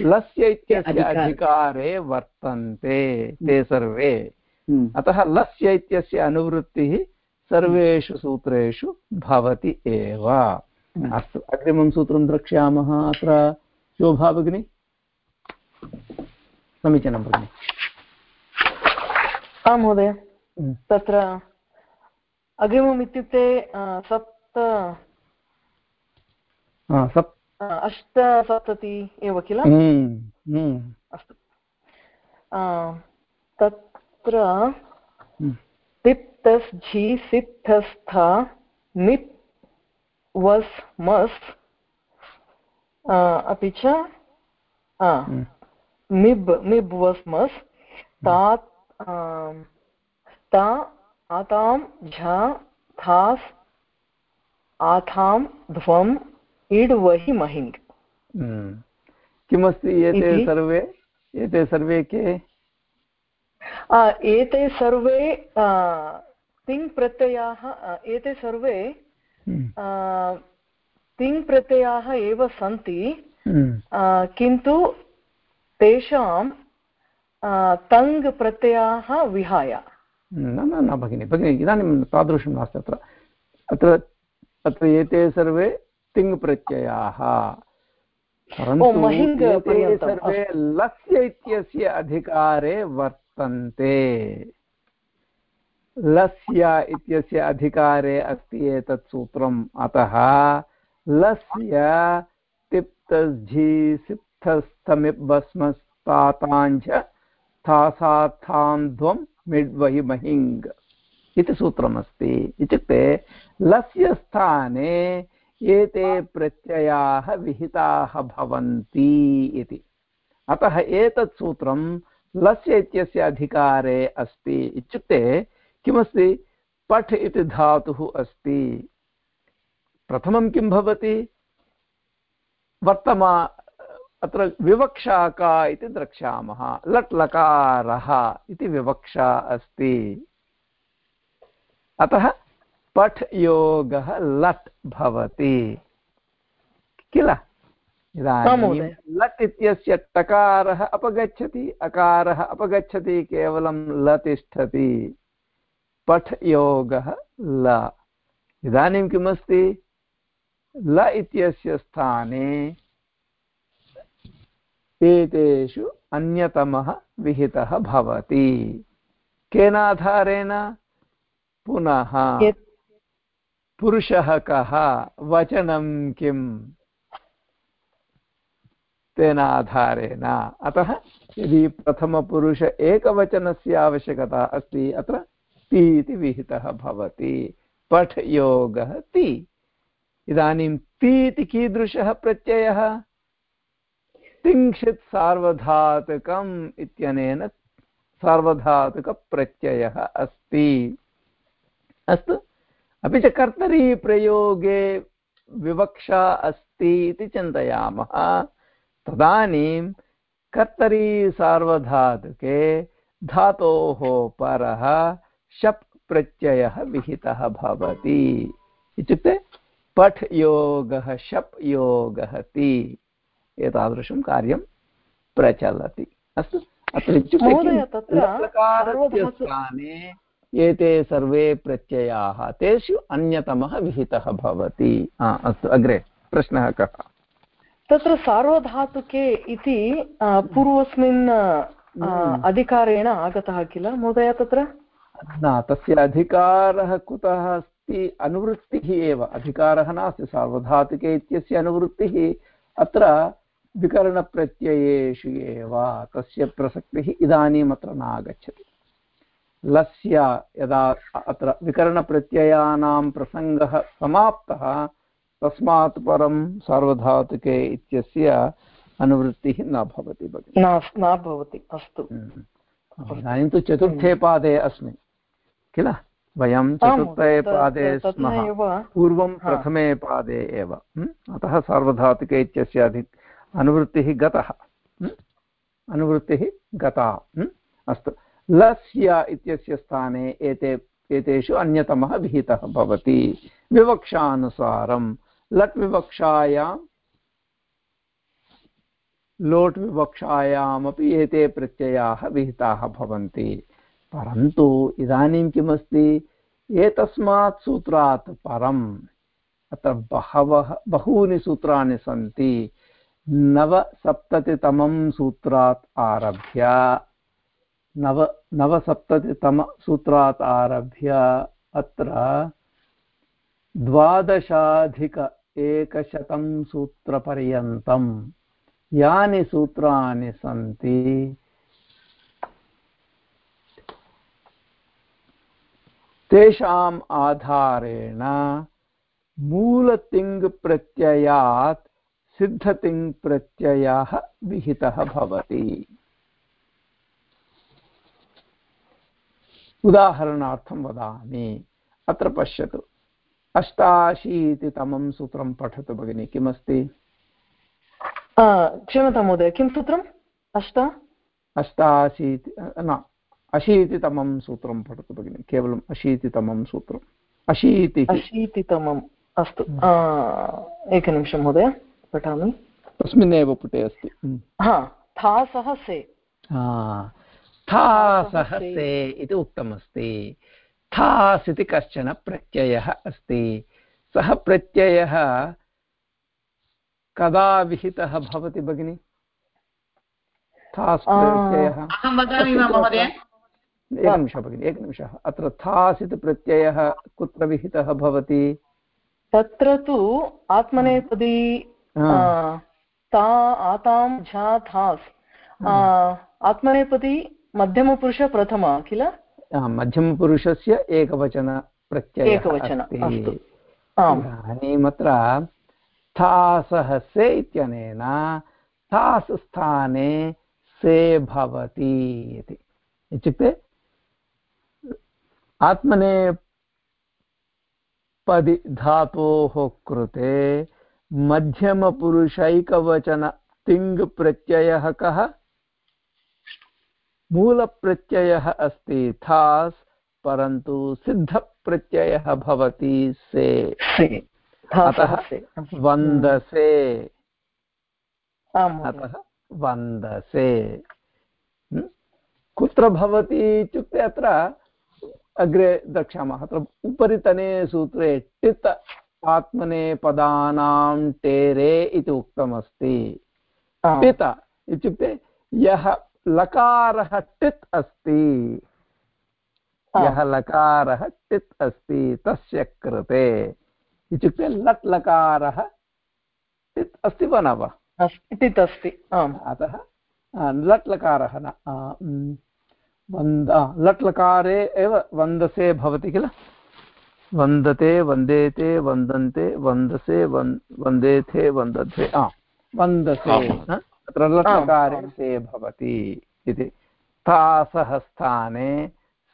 लस्य इत्यस्य अधिकारे। वर्तन्ते ते सर्वे। हम्म। अतः लस्य इत्यस्य अनुवृत्तिः सर्वेषु सूत्रेषु भवति एव। हम्म। अस्तु अग्रिमं सूत्रं द्रक्ष्यामः अत्र शोभा भगिनि समीचीनं भगिनि। आं महोदय हम्म। तत्र अग्रिमम् इत्युक्ते सप्त अष्टसप्तति एव किल? अस्तु। तत्र तिप्तस् झि सिद्धस्थ मिप् वस् मस् अपि च मिब् मिब् वस् मस् तात् ता आतां झ थास् आथां ध्वम् इड् वहि महिङ् किमस्ति एते सर्वे? एते सर्वे के? एते सर्वे तिङ् प्रत्ययाः एते सर्वे। तिङ् प्रत्ययाः एव सन्ति. हम्म। किन्तु तेषां तङ् प्रत्ययाः विहाय. न न न भगिनि भगिनि इदानीं तादृशं नास्ति अत्र. अत्र अत्र एते सर्वे तिङ् प्रत्ययाः परन्तु सर्वे लस्य इत्यस्य अधिकारे वर्तन्ते. लस्य इत्यस्य अधिकारे अस्ति एतत् सूत्रम्। अतः लस्य तिप्तझि सिप्तस्थमिब्भस्मस्ताताञ्च स्थासार्थान्ध्वं मिड्वहि महिङ् इति सूत्रमस्ति। इत्युक्ते लस्य स्थाने एते प्रत्ययाः विहिताः भवन्ति इति। अतः एतत् सूत्रं लस्य इत्यस्य अधिकारे अस्ति। इत्युक्ते किमस्ति? पठ् इति धातुः अस्ति। प्रथमं किं भवति? वर्तमा अत्र विवक्षा का इति द्रक्ष्यामः। लट् लकारः इति विवक्षा अस्ति। अतः पठ् योगः लट् भवति। किल? इदानीं लट् इत्यस्य टकारः अपगच्छति अकारः अपगच्छति केवलं ल तिष्ठति पठ योगः ल। इदानीं किमस्ति? ल इत्यस्य स्थाने एतेषु अन्यतमः विहितः भवति। केनाधारेण पुनः पुरुषः कः? वचनं किम्? तेन आधारेण। अतः यदि प्रथमपुरुष एकवचनस्य आवश्यकता अस्ति अत्र ति इति विहितः भवति पठ् योगः ति। इदानीं ति इति कीदृशः प्रत्ययः? तिंशित् सार्वधातुकम् इत्यनेन सार्वधातुकप्रत्ययः अस्ति। अस्तु, अपि च कर्तरीप्रयोगे विवक्षा अस्ति इति चिन्तयामः। तदानीं कर्तरी सार्वधातुके धातोः परः शप् प्रत्ययः विहितः भवति। इत्युक्ते पठ् योगः शप् योगः ति एतादृशं कार्यं प्रचलति। अस्तु अत्र इत्युक्ते स्थाने एते सर्वे प्रत्ययाः तेषु अन्यतमः विहितः भवति। अस्तु अग्रे प्रश्नः कः? तत्र सार्वधातुके इति पूर्वस्मिन् हम्म। अधिकारेण आगतः किल? महोदय तत्र? न तस्य अधिकारः कुतः अस्ति? अनुवृत्तिः एव। अधिकारः नास्ति। सार्वधातुके इत्यस्य अनुवृत्तिः अत्र विकरणप्रत्ययेषु एव। तस्य प्रसक्तिः इदानीम् अत्र नागच्छति। लस्य यदा अत्र विकरणप्रत्ययानां प्रसङ्गः समाप्तः तस्मात् परं सार्वधातुके इत्यस्य अनुवृत्तिः न भवति भगिनि। न भवति। अस्तु। हम्म। इदानीं तु चतुर्थे पादे अस्मि। किल? वयं चतुर्थे पादे स्मः। पूर्वं प्रथमे पादे एव। अतः सार्वधातुके इत्यस्य अधि अनुवृत्तिः गतः। अनुवृत्तिः गता। अस्तु। लस्य इत्यस्य स्थाने एते एतेषु अन्यतमः विहितः भवति। विवक्षानुसारं लट् विवक्षायां लोट् विवक्षायामपि एते प्रत्ययाः विहिताः भवन्ति। परन्तु इदानीं किमस्ति? एतस्मात् सूत्रात् परम्। अत्र बहवः, बहूनि सूत्राणि सन्ति। नवसप्ततितमं सूत्रात् आरभ्य, नव नवसप्ततितमसूत्रात् आरभ्य अत्र द्वादशाधिक एकशतं सूत्रपर्यन्तं यानि सूत्राणि सन्ति? तेषाम् आधारेण मूलतिङ्प्रत्ययात् सिद्धतिङ्प्रत्ययः विहितः भवति। उदाहरणार्थं वदामि। अत्र पश्यतु। अष्टाशीतितमं सूत्रं पठतु भगिनि किमस्ति? क्षम्यतां महोदय किं सूत्रम्? अष्ट? अष्टाशीति न अशीतितमं सूत्रं पठतु भगिनि केवलम् अशीतितमं सूत्रम् अशीतिः। अशीतितमम् अस्तु एकनिमिषं महोदय पठामि। तस्मिन्नेव पुटे अस्ति। हा था सह से। थासः से। इति उक्तमस्ति। थास् इति कश्चन प्रत्ययः अस्ति। सः प्रत्ययः कदा विहितः भवति भगिनि? थास् प्रत्ययः। एकनिमिषः भगिनि एकनिमिषः अत्र थास् इति प्रत्ययः कुत्र विहितः भवति? तत्र तु आत्मनेपदी ता आतां झा थास्। आत्मनेपदी मध्यमपुरुष प्रथम किल? मध्यमपुरुषस्य एकवचनप्रत्ययः इदानीमत्र थासः से इत्यनेन थास् स्थाने से भवति इति। इत्युक्ते आत्मने पदि धातोः कृते मध्यमपुरुषैकवचन तिङ् प्रत्ययः कः? मूलप्रत्ययः अस्ति थास् परन्तु सिद्धप्रत्ययः भवति से। अतः वन्दसे। अतः वन्दसे। कुत्र भवति इत्युक्ते अत्र अग्रे द्रक्ष्यामः। अत्र उपरितने सूत्रे टित् आत्मने पदानां टेरे इति उक्तमस्ति। पित इत्युक्ते यः लकारः टित् अस्ति यः लकारः टित् अस्ति तस्य कृते इत्युक्ते लट् लकारः टित् अस्ति वा न वा? टित् अस्ति अतः लट् लकारः न वन्द लट् लकारे एव वन्दसे भवति किल? वन्दते वन्देते वन्दन्ते वन्दसे वन् वन्देथे वन्दथे वन्दसे तत्र लट्लकारे से भवति इति। तासः स्थाने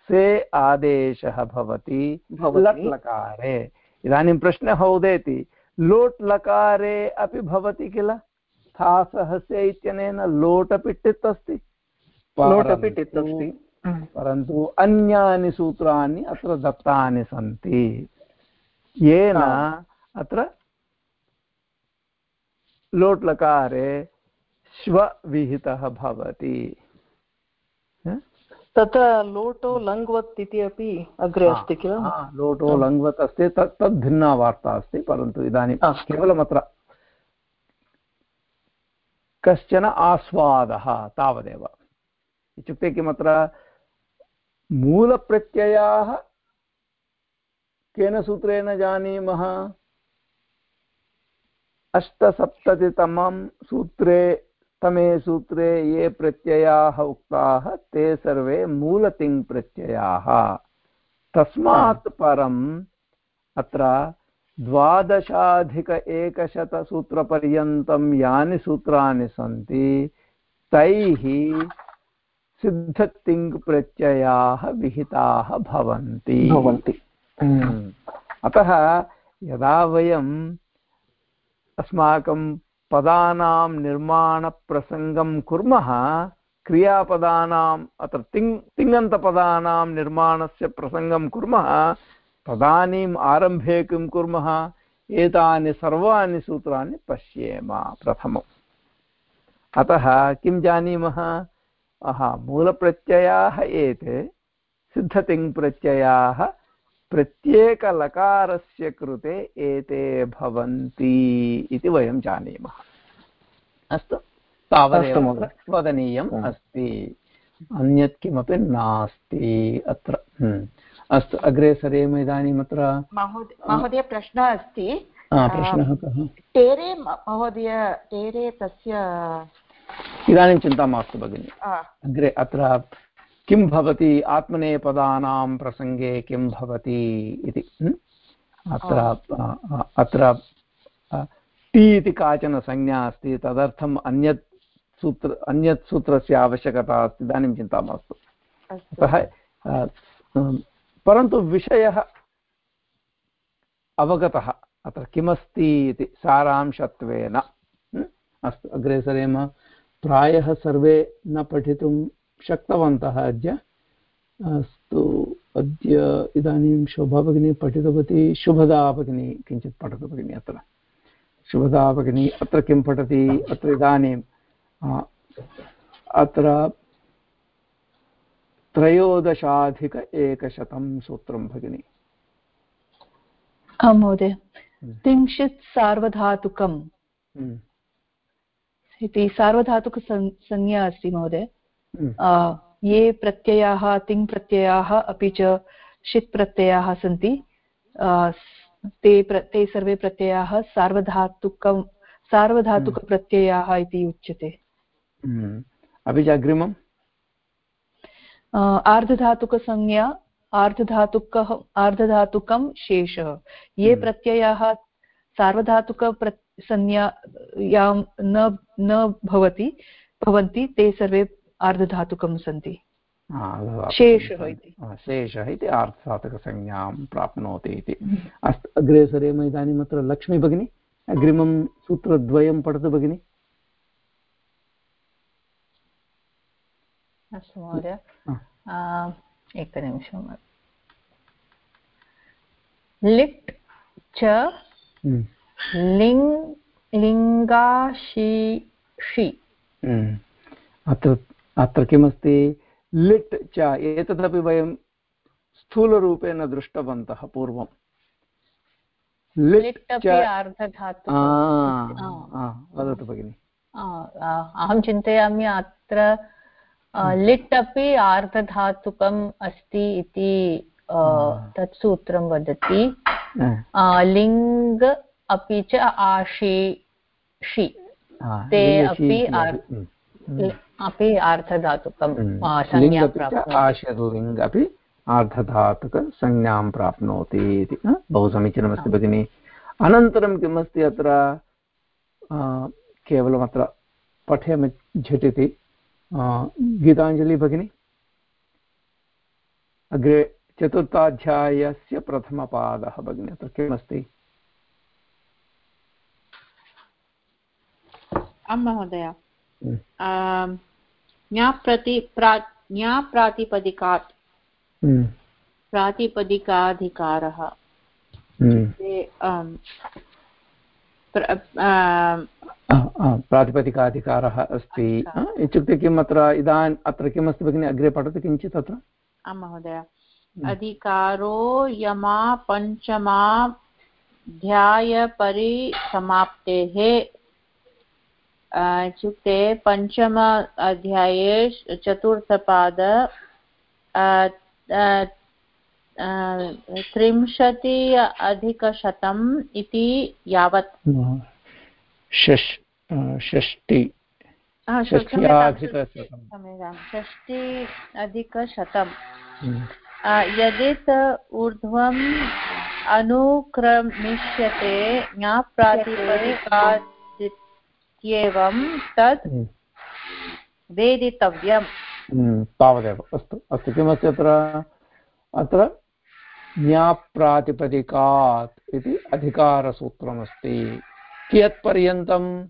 से आदेशः भवति लट्लकारे। इदानीं प्रश्नः उदेति लोट् लकारे अपि भवति किल? थासः से इत्यनेन लोट् अपि टित् अस्ति? परन्तु अन्यानि सूत्राणि अत्र दत्तानि सन्ति। येन अत्र लोट् लकारे श्वविहितः भवति। तत्र लोटो लङ्वत् इति अपि अग्रे अस्ति किल? लोटो लङ्वत् अस्ति। तत् तद् भिन्ना वार्ता अस्ति परन्तु इदानीं केवलमत्र कश्चन आस्वादः तावदेव। इत्युक्ते किमत्र? मूलप्रत्ययाः केन सूत्रेण जानीमः? अष्टसप्ततितमं सूत्रे, तमे सूत्रे ये प्रत्ययाः उक्ताः, ते सर्वे मूलतिङ्प्रत्ययाः। तस्मात् परम् अत्र द्वादशाधिक एकशतसूत्रपर्यन्तं यानि सूत्राणि सन्ति, तैः सिद्धतिङ्प्रत्ययाः विहिताः भवन्ति। भवन्ति। हम्म। अतः यदा वयम् अस्माकं पदानां निर्माणप्रसङ्गं कुर्मः क्रियापदानाम् अत्र तिङ् तिङन्तपदानां निर्माणस्य प्रसङ्गं कुर्मः तदानीम् आरम्भे किं कुर्मः? एतानि सर्वाणि सूत्राणि पश्येम प्रथमम्। अतः किं जानीमः? अहा मूलप्रत्ययाः एते सिद्धतिङ्प्रत्ययाः प्रत्येकलकारस्य कृते एते भवन्ति इति वयं जानीमः। अस्तु तावदेव वदनीयम् अस्ति। अन्यत् किमपि नास्ति अत्र। हम्म। अस्तु अग्रे सरेम इदानीम् अत्र महोदय प्रश्नः अस्ति। प्रश्नः कः? टेरे महोदय टेरे तस्य इदानीं चिन्ता मास्तु भगिनि। अग्रे अत्र किं भवति आत्मनेपदानां प्रसङ्गे किं भवति इति अत्र अत्र टि इति काचन संज्ञा अस्ति तदर्थम् अन्यत् सूत्र अन्यत् सूत्रस्य आवश्यकता अस्ति इदानीं चिन्ता मास्तु। अतः परन्तु विषयः अवगतः अत्र किमस्ति इति सारांशत्वेन अस्तु अग्रे सरेम प्रायः सर्वे न पठितुं शक्तवन्तः अद्य। अस्तु अद्य इदानीं शोभा भगिनी पठितवती शुभदा भगिनी किञ्चित् पठतु भगिनी अत्र। शुभदा भगिनी अत्र किं पठति अत्र इदानीं अत्र त्रयोदशाधिक एकशतं सूत्रं भगिनि। आं महोदय। तिंशित् सार्वधातुकम्। हम्म। इति सार्वधातुकसंज्ञा अस्ति महोदय हम्म। ये प्रत्ययाः तिङ् प्रत्ययाः अपि च षित् प्रत्ययाः सन्ति ते प्र ते सर्वे प्रत्ययाः सार्वधातुकं सार्वधातुकप्रत्ययाः इति उच्यते हम्म। अपि च अग्रिमम् आर्धधातुकसंज्ञा आर्धधातुकः आर्धधातुकं शेषः ये हम्म। प्रत्ययाः सार्वधातुकप्र संज्ञायां न न भवति भवन्ति ते सर्वे आर्धधातुकं सन्ति। शेषः इति। शेषः इति आर्धधातुकसंज्ञां प्राप्नोति इति। अस्तु अग्रे सरेम इदानीम् अत्र लक्ष्मी भगिनी अग्रिमं सूत्रद्वयं पठतु भगिनि। अस्तु महोदय। एकनिमिषं लिट् च हम्म। लिङ् लिङ्गाशि हम्म। अत्र अत्र किमस्ति? लिट् च एतदपि वयं स्थूलरूपेण दृष्टवन्तः पूर्वं। लिट् वदतु भगिनि। अहं चिन्तयामि अत्र लिट् अपि आर्धधातुकम् अस्ति इति तत् सूत्रं वदति। लिङ् अपि च आशि ते अपि अपि आर्धधातुकं आशलिङ्ग् अपि आर्धधातुकसंज्ञां प्राप्नोति इति बहु समीचीनमस्ति भगिनि अनन्तरं किमस्ति अत्र केवलमत्र पठेम झटिति गीताञ्जलि भगिनि अग्रे चतुर्थाध्यायस्य प्रथमपादः भगिनि अत्र किमस्ति? आं महोदय। ज्ञाप्रति प्रा ज्ञाप्रातिपदिकात्। प्रातिपदिकाधिकारः। प्रातिपदिकाधिकारः अस्ति। इत्युक्ते किम् अत्र इदानीम् अत्र किमस्ति भगिनि? अग्रे पठतु किञ्चित् अत्र। आं महोदय। अधिकारो यमा पञ्चमाध्यायपरिसमाप्तेः इत्युक्ते पञ्चम अध्याये चतुर्थपाद त्रिंशति अधिकशतम् इति यावत्। षष्टि। षष्टि अधिकशतम् यदित् ऊर्ध्वम् अनुक्रमिष्यते ज्ञाप्रातिपदिकादित्येवं तत् हम्म। वेदितव्यम्। हम्म, तावदेव अस्तु अस्तु किमस्ति अत्र? अत्र ज्ञाप्रातिपदिकात् इति अधिकारसूत्रमस्ति। कियत्पर्यन्तम्?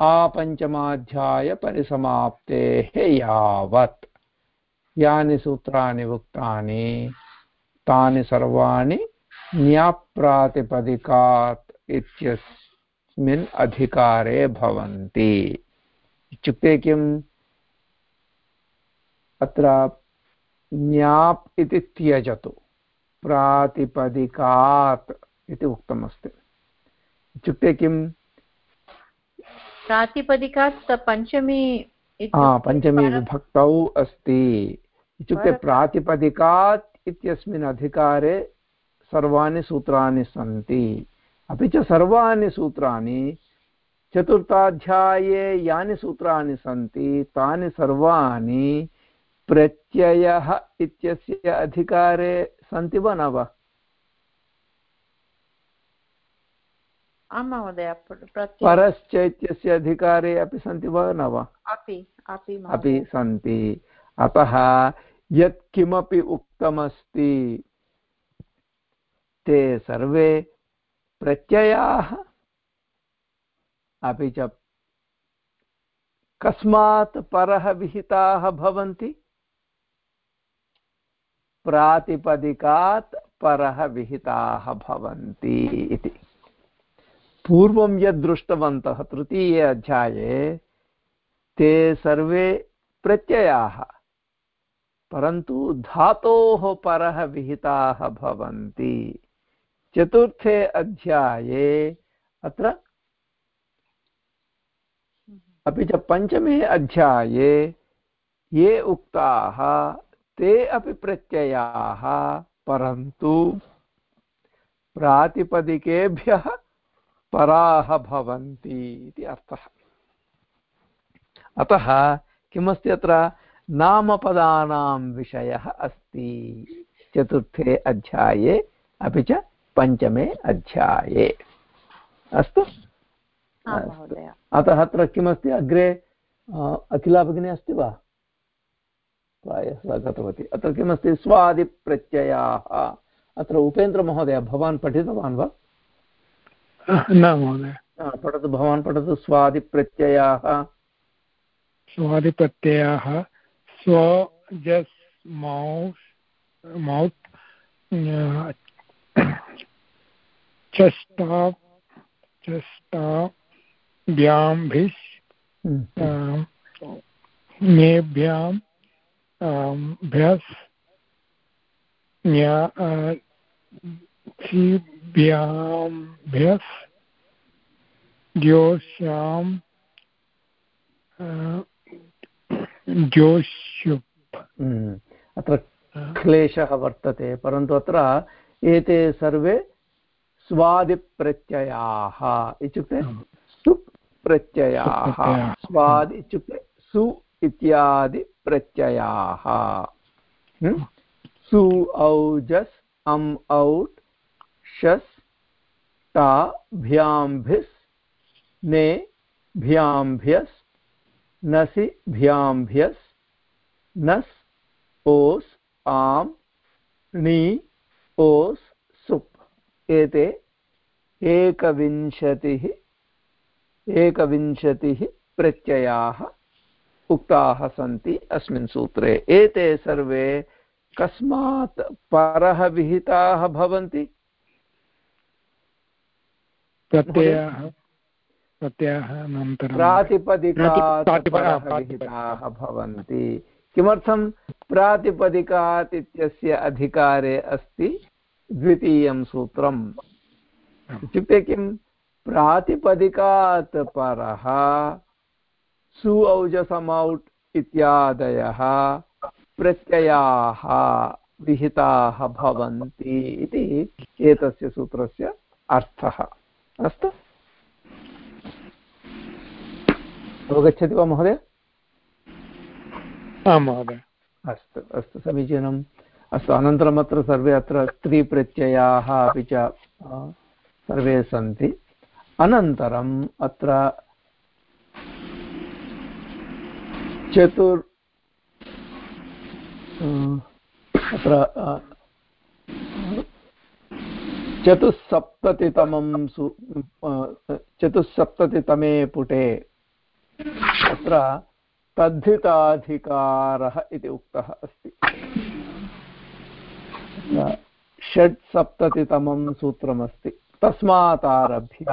आपञ्चमाध्यायपरिसमाप्तेः यावत्। यानि सूत्राणि उक्तानि तानि सर्वाणि न्याप्रातिपदिकात् इत्यस्मिन् अधिकारे भवन्ति। इत्युक्ते किम्? अत्र न्याप् इति त्यजतु। प्रातिपदिकात् इति उक्तमस्ति। इत्युक्ते किम्? प्रातिपदिकात् पञ्चमी पञ्चमी विभक्तौ अस्ति। इत्युक्ते प्रातिपदिकात् इत्यस्मिन् अधिकारे सर्वाणि सूत्राणि सन्ति। अपि च सर्वाणि सूत्राणि चतुर्थाध्याये यानि सूत्राणि सन्ति तानि सर्वाणि प्रत्ययः इत्यस्य अधिकारे सन्ति वा न वा? आं महोदय परश्च इत्यस्य अधिकारे अपि सन्ति वा न वा? अपि सन्ति। अतः यत्किमपि उक्तमस्ति। ते सर्वे प्रत्ययाः। अपि च कस्मात् परः विहिताः भवन्ति। प्रातिपदिकात् परः विहिताः भवन्ति इति। पूर्वं यद् दृष्टवन्तः तृतीये अध्याये, ते सर्वे प्रत्ययाः। परन्तु धातोः परः विहिताः भवन्ति। चतुर्थे अध्याये अत्र अपि च पञ्चमे अध्याये ये उक्ताः, ते अपि प्रत्ययाः, परन्तु प्रातिपदिकेभ्यः पराः भवन्ति इति अर्थः। अतः किमस्ति अत्र नामपदानां विषयः अस्ति। चतुर्थे अध्याये अपि च पञ्चमे अध्याये। अस्तु? अतः अत्र किमस्ति? अग्रे अखिला भगिनी अस्ति वा? प्रायः सा गतवती। अत्र किमस्ति? स्वादिप्रत्ययाः। अत्र उपेन्द्रमहोदय भवान् पठितवान् वा? न महोदय। पठतु। भवान् पठतु। स्वादिप्रत्ययाः। स्वादिप्रत्ययाः। स्व जस् मौस् मौत् चष्टा चष्टा भ्याम्भिस् नेभ्यां भ्यस् भ्यस् द्योष्यां जोष्युप् हम्म, अत्र क्लेशः वर्तते परन्तु अत्र एते सर्वे स्वादिप्रत्ययाः इत्युक्ते सुप् प्रत्ययाः स्वादि इत्युक्ते सु इत्यादिप्रत्ययाः हम्म, सु औजस् अम् औट् शस् टा भ्याम्भिस् ने भ्याम्भ्यस् नसि भ्याम्भ्यस् नस्, ओस्, आम्, णि, ओस्, सुप्। एते एकविंशतिः एकविंशतिः प्रत्ययाः उक्ताः सन्ति अस्मिन् सूत्रे। एते सर्वे कस्मात् परः विहिताः भवन्ति? प्रत्ययाः। प्रत्ययः अनन्तरं प्रातिपदिकाः भवन्ति। किमर्थं प्रातिपदिकात् इत्यस्य अधिकारे अस्ति द्वितीयं सूत्रम्? इत्युक्ते किं? प्रातिपदिकात् परः सु औजसमौट् इत्यादयः प्रत्ययाः विहिताः भवन्ति इति एतस्य सूत्रस्य अर्थः। अस्तु? अवगच्छति वा महोदय? आं महोदय। अस्तु अस्तु समीचीनम्। अस्तु अनन्तरम् अत्र सर्वे अत्र स्त्रीप्रत्ययाः अपि च सर्वे सन्ति। अनन्तरम् अत्र चतुर् अत्र चतुस्सप्ततितमं सु चतुस्सप्ततितमे पुटे अत्र तद्धिताधिकारः इति उक्तः अस्ति। षट्सप्ततितमं सूत्रमस्ति। तस्मात् आरभ्य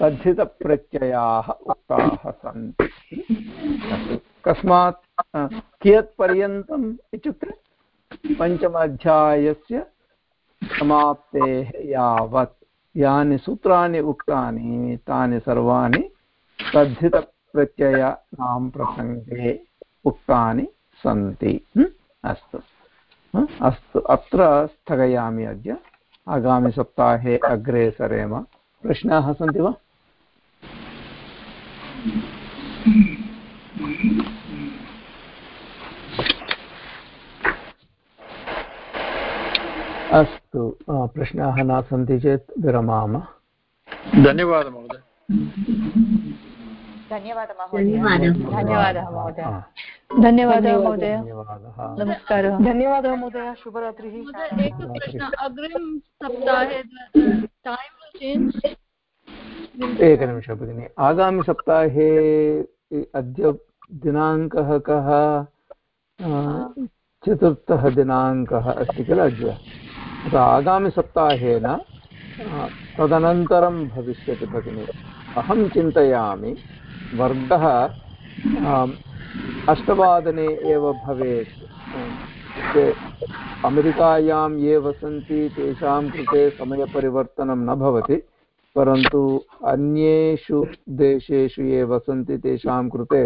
तद्धितप्रत्ययाः उक्ताः सन्ति। कस्मात् कियत्पर्यन्तम् इत्युक्ते? पञ्चमाध्यायस्य समाप्तेः यावत्। यानि सूत्राणि उक्तानि, तानि सर्वाणि तद्धितप्रत्ययानां प्रसङ्गे उक्तानि सन्ति। अस्तु। अस्तु। अत्र स्थगयामि अद्य। आगामिसप्ताहे अग्रे सरेम। प्रश्नाः सन्ति वा? अस्तु। प्रश्नाः न सन्ति चेत् विरमाम। धन्यवादः, महोदय। धन्यवादः महोदय। धन्यवादः महोदय। नमस्कारः। धन्यवादः महोदय। शुभरात्रिः। एकः प्रश्नः। अग्रिमसप्ताहे एकनिमिषः भगिनि। आगामिसप्ताहे अद्य दिनाङ्कः कः? चतुर्थः दिनाङ्कः अस्ति किल अद्य? अतः आगामिसप्ताहेन तदनन्तरं भविष्यति भगिनि। अहं चिन्तयामि वर्गः अष्टवादने एव भवेत्। अमेरिकायां ये वसन्ति तेषां कृते समयपरिवर्तनं न भवति परन्तु अन्येषु देशेषु ये वसन्ति तेषां कृते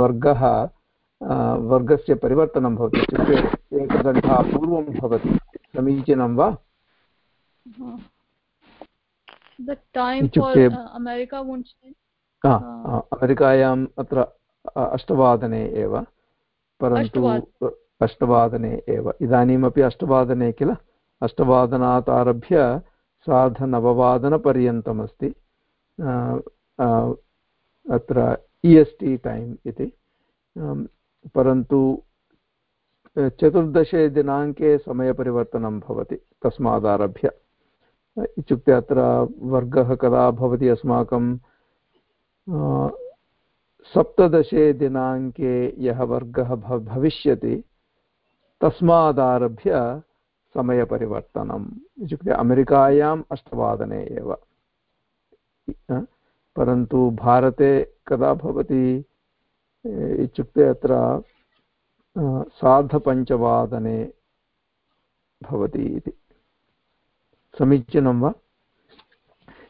वर्गः वर्गस्य परिवर्तनं भवति। इत्युक्ते एकघण्टा पूर्वं भवति। समीचीनं वा? इत्युक्ते अमेरिकायाम् अत्र अष्टवादने एव परन्तु अष्टवादने एव। इदानीमपि अष्टवादने किल? अष्टवादनात् आरभ्य सार्धनववादनपर्यन्तमस्ति अत्र इ एस् टि टैम् इति। परन्तु चतुर्दशे दिनाङ्के समयपरिवर्तनं भवति तस्मादारभ्य। इत्युक्ते अत्र वर्गः कदा भवति अस्माकं सप्तदशे दिनाङ्के यः वर्गः भविष्यति तस्मादारभ्य समयपरिवर्तनम् इत्युक्ते अमेरिकायाम् अष्टवादने एव परन्तु भारते कदा भवति इत्युक्ते अत्र सार्धपञ्चवादने भवति इति समीचीनं वा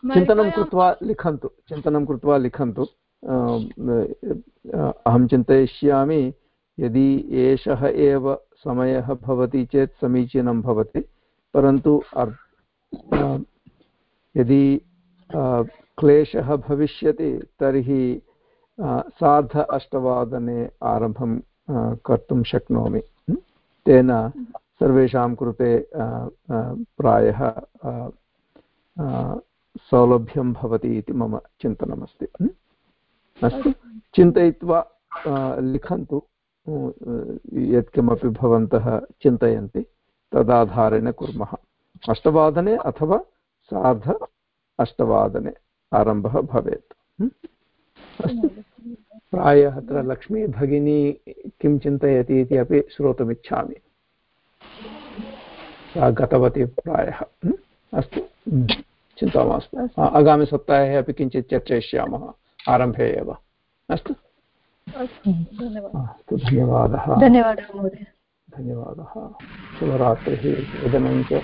चिन्तनं कृत्वा लिखन्तु चिन्तनं कृत्वा लिखन्तु। अहं चिन्तयिष्यामि यदि एषः एव समयः भवति चेत् समीचीनं भवति परन्तु यदि क्लेशः भविष्यति तर्हि सार्ध अष्टवादने आरम्भं कर्तुं शक्नोमि। तेन सर्वेषां कृते प्रायः सौलभ्यं भवति इति मम चिन्तनमस्ति। अस्तु। चिन्तयित्वा लिखन्तु। यत्किमपि भवन्तः चिन्तयन्ति, तदाधारेण कुर्मः। अष्टवादने अथवा सार्ध अष्टवादने आरम्भः भवेत्। अस्तु। प्रायः अत्र लक्ष्मीभगिनी किं चिन्तयति इति अपि श्रोतुमिच्छामि। सा गतवती प्रायः। अस्तु। चिन्ता मास्तु। आगामिसप्ताहे अपि किञ्चित् चर्चयिष्यामः। आरम्भे एव। अस्तु? अस्तु धन्यवादः। धन्यवादः। महोदय। धन्यवादः। शुभरात्रिः। च।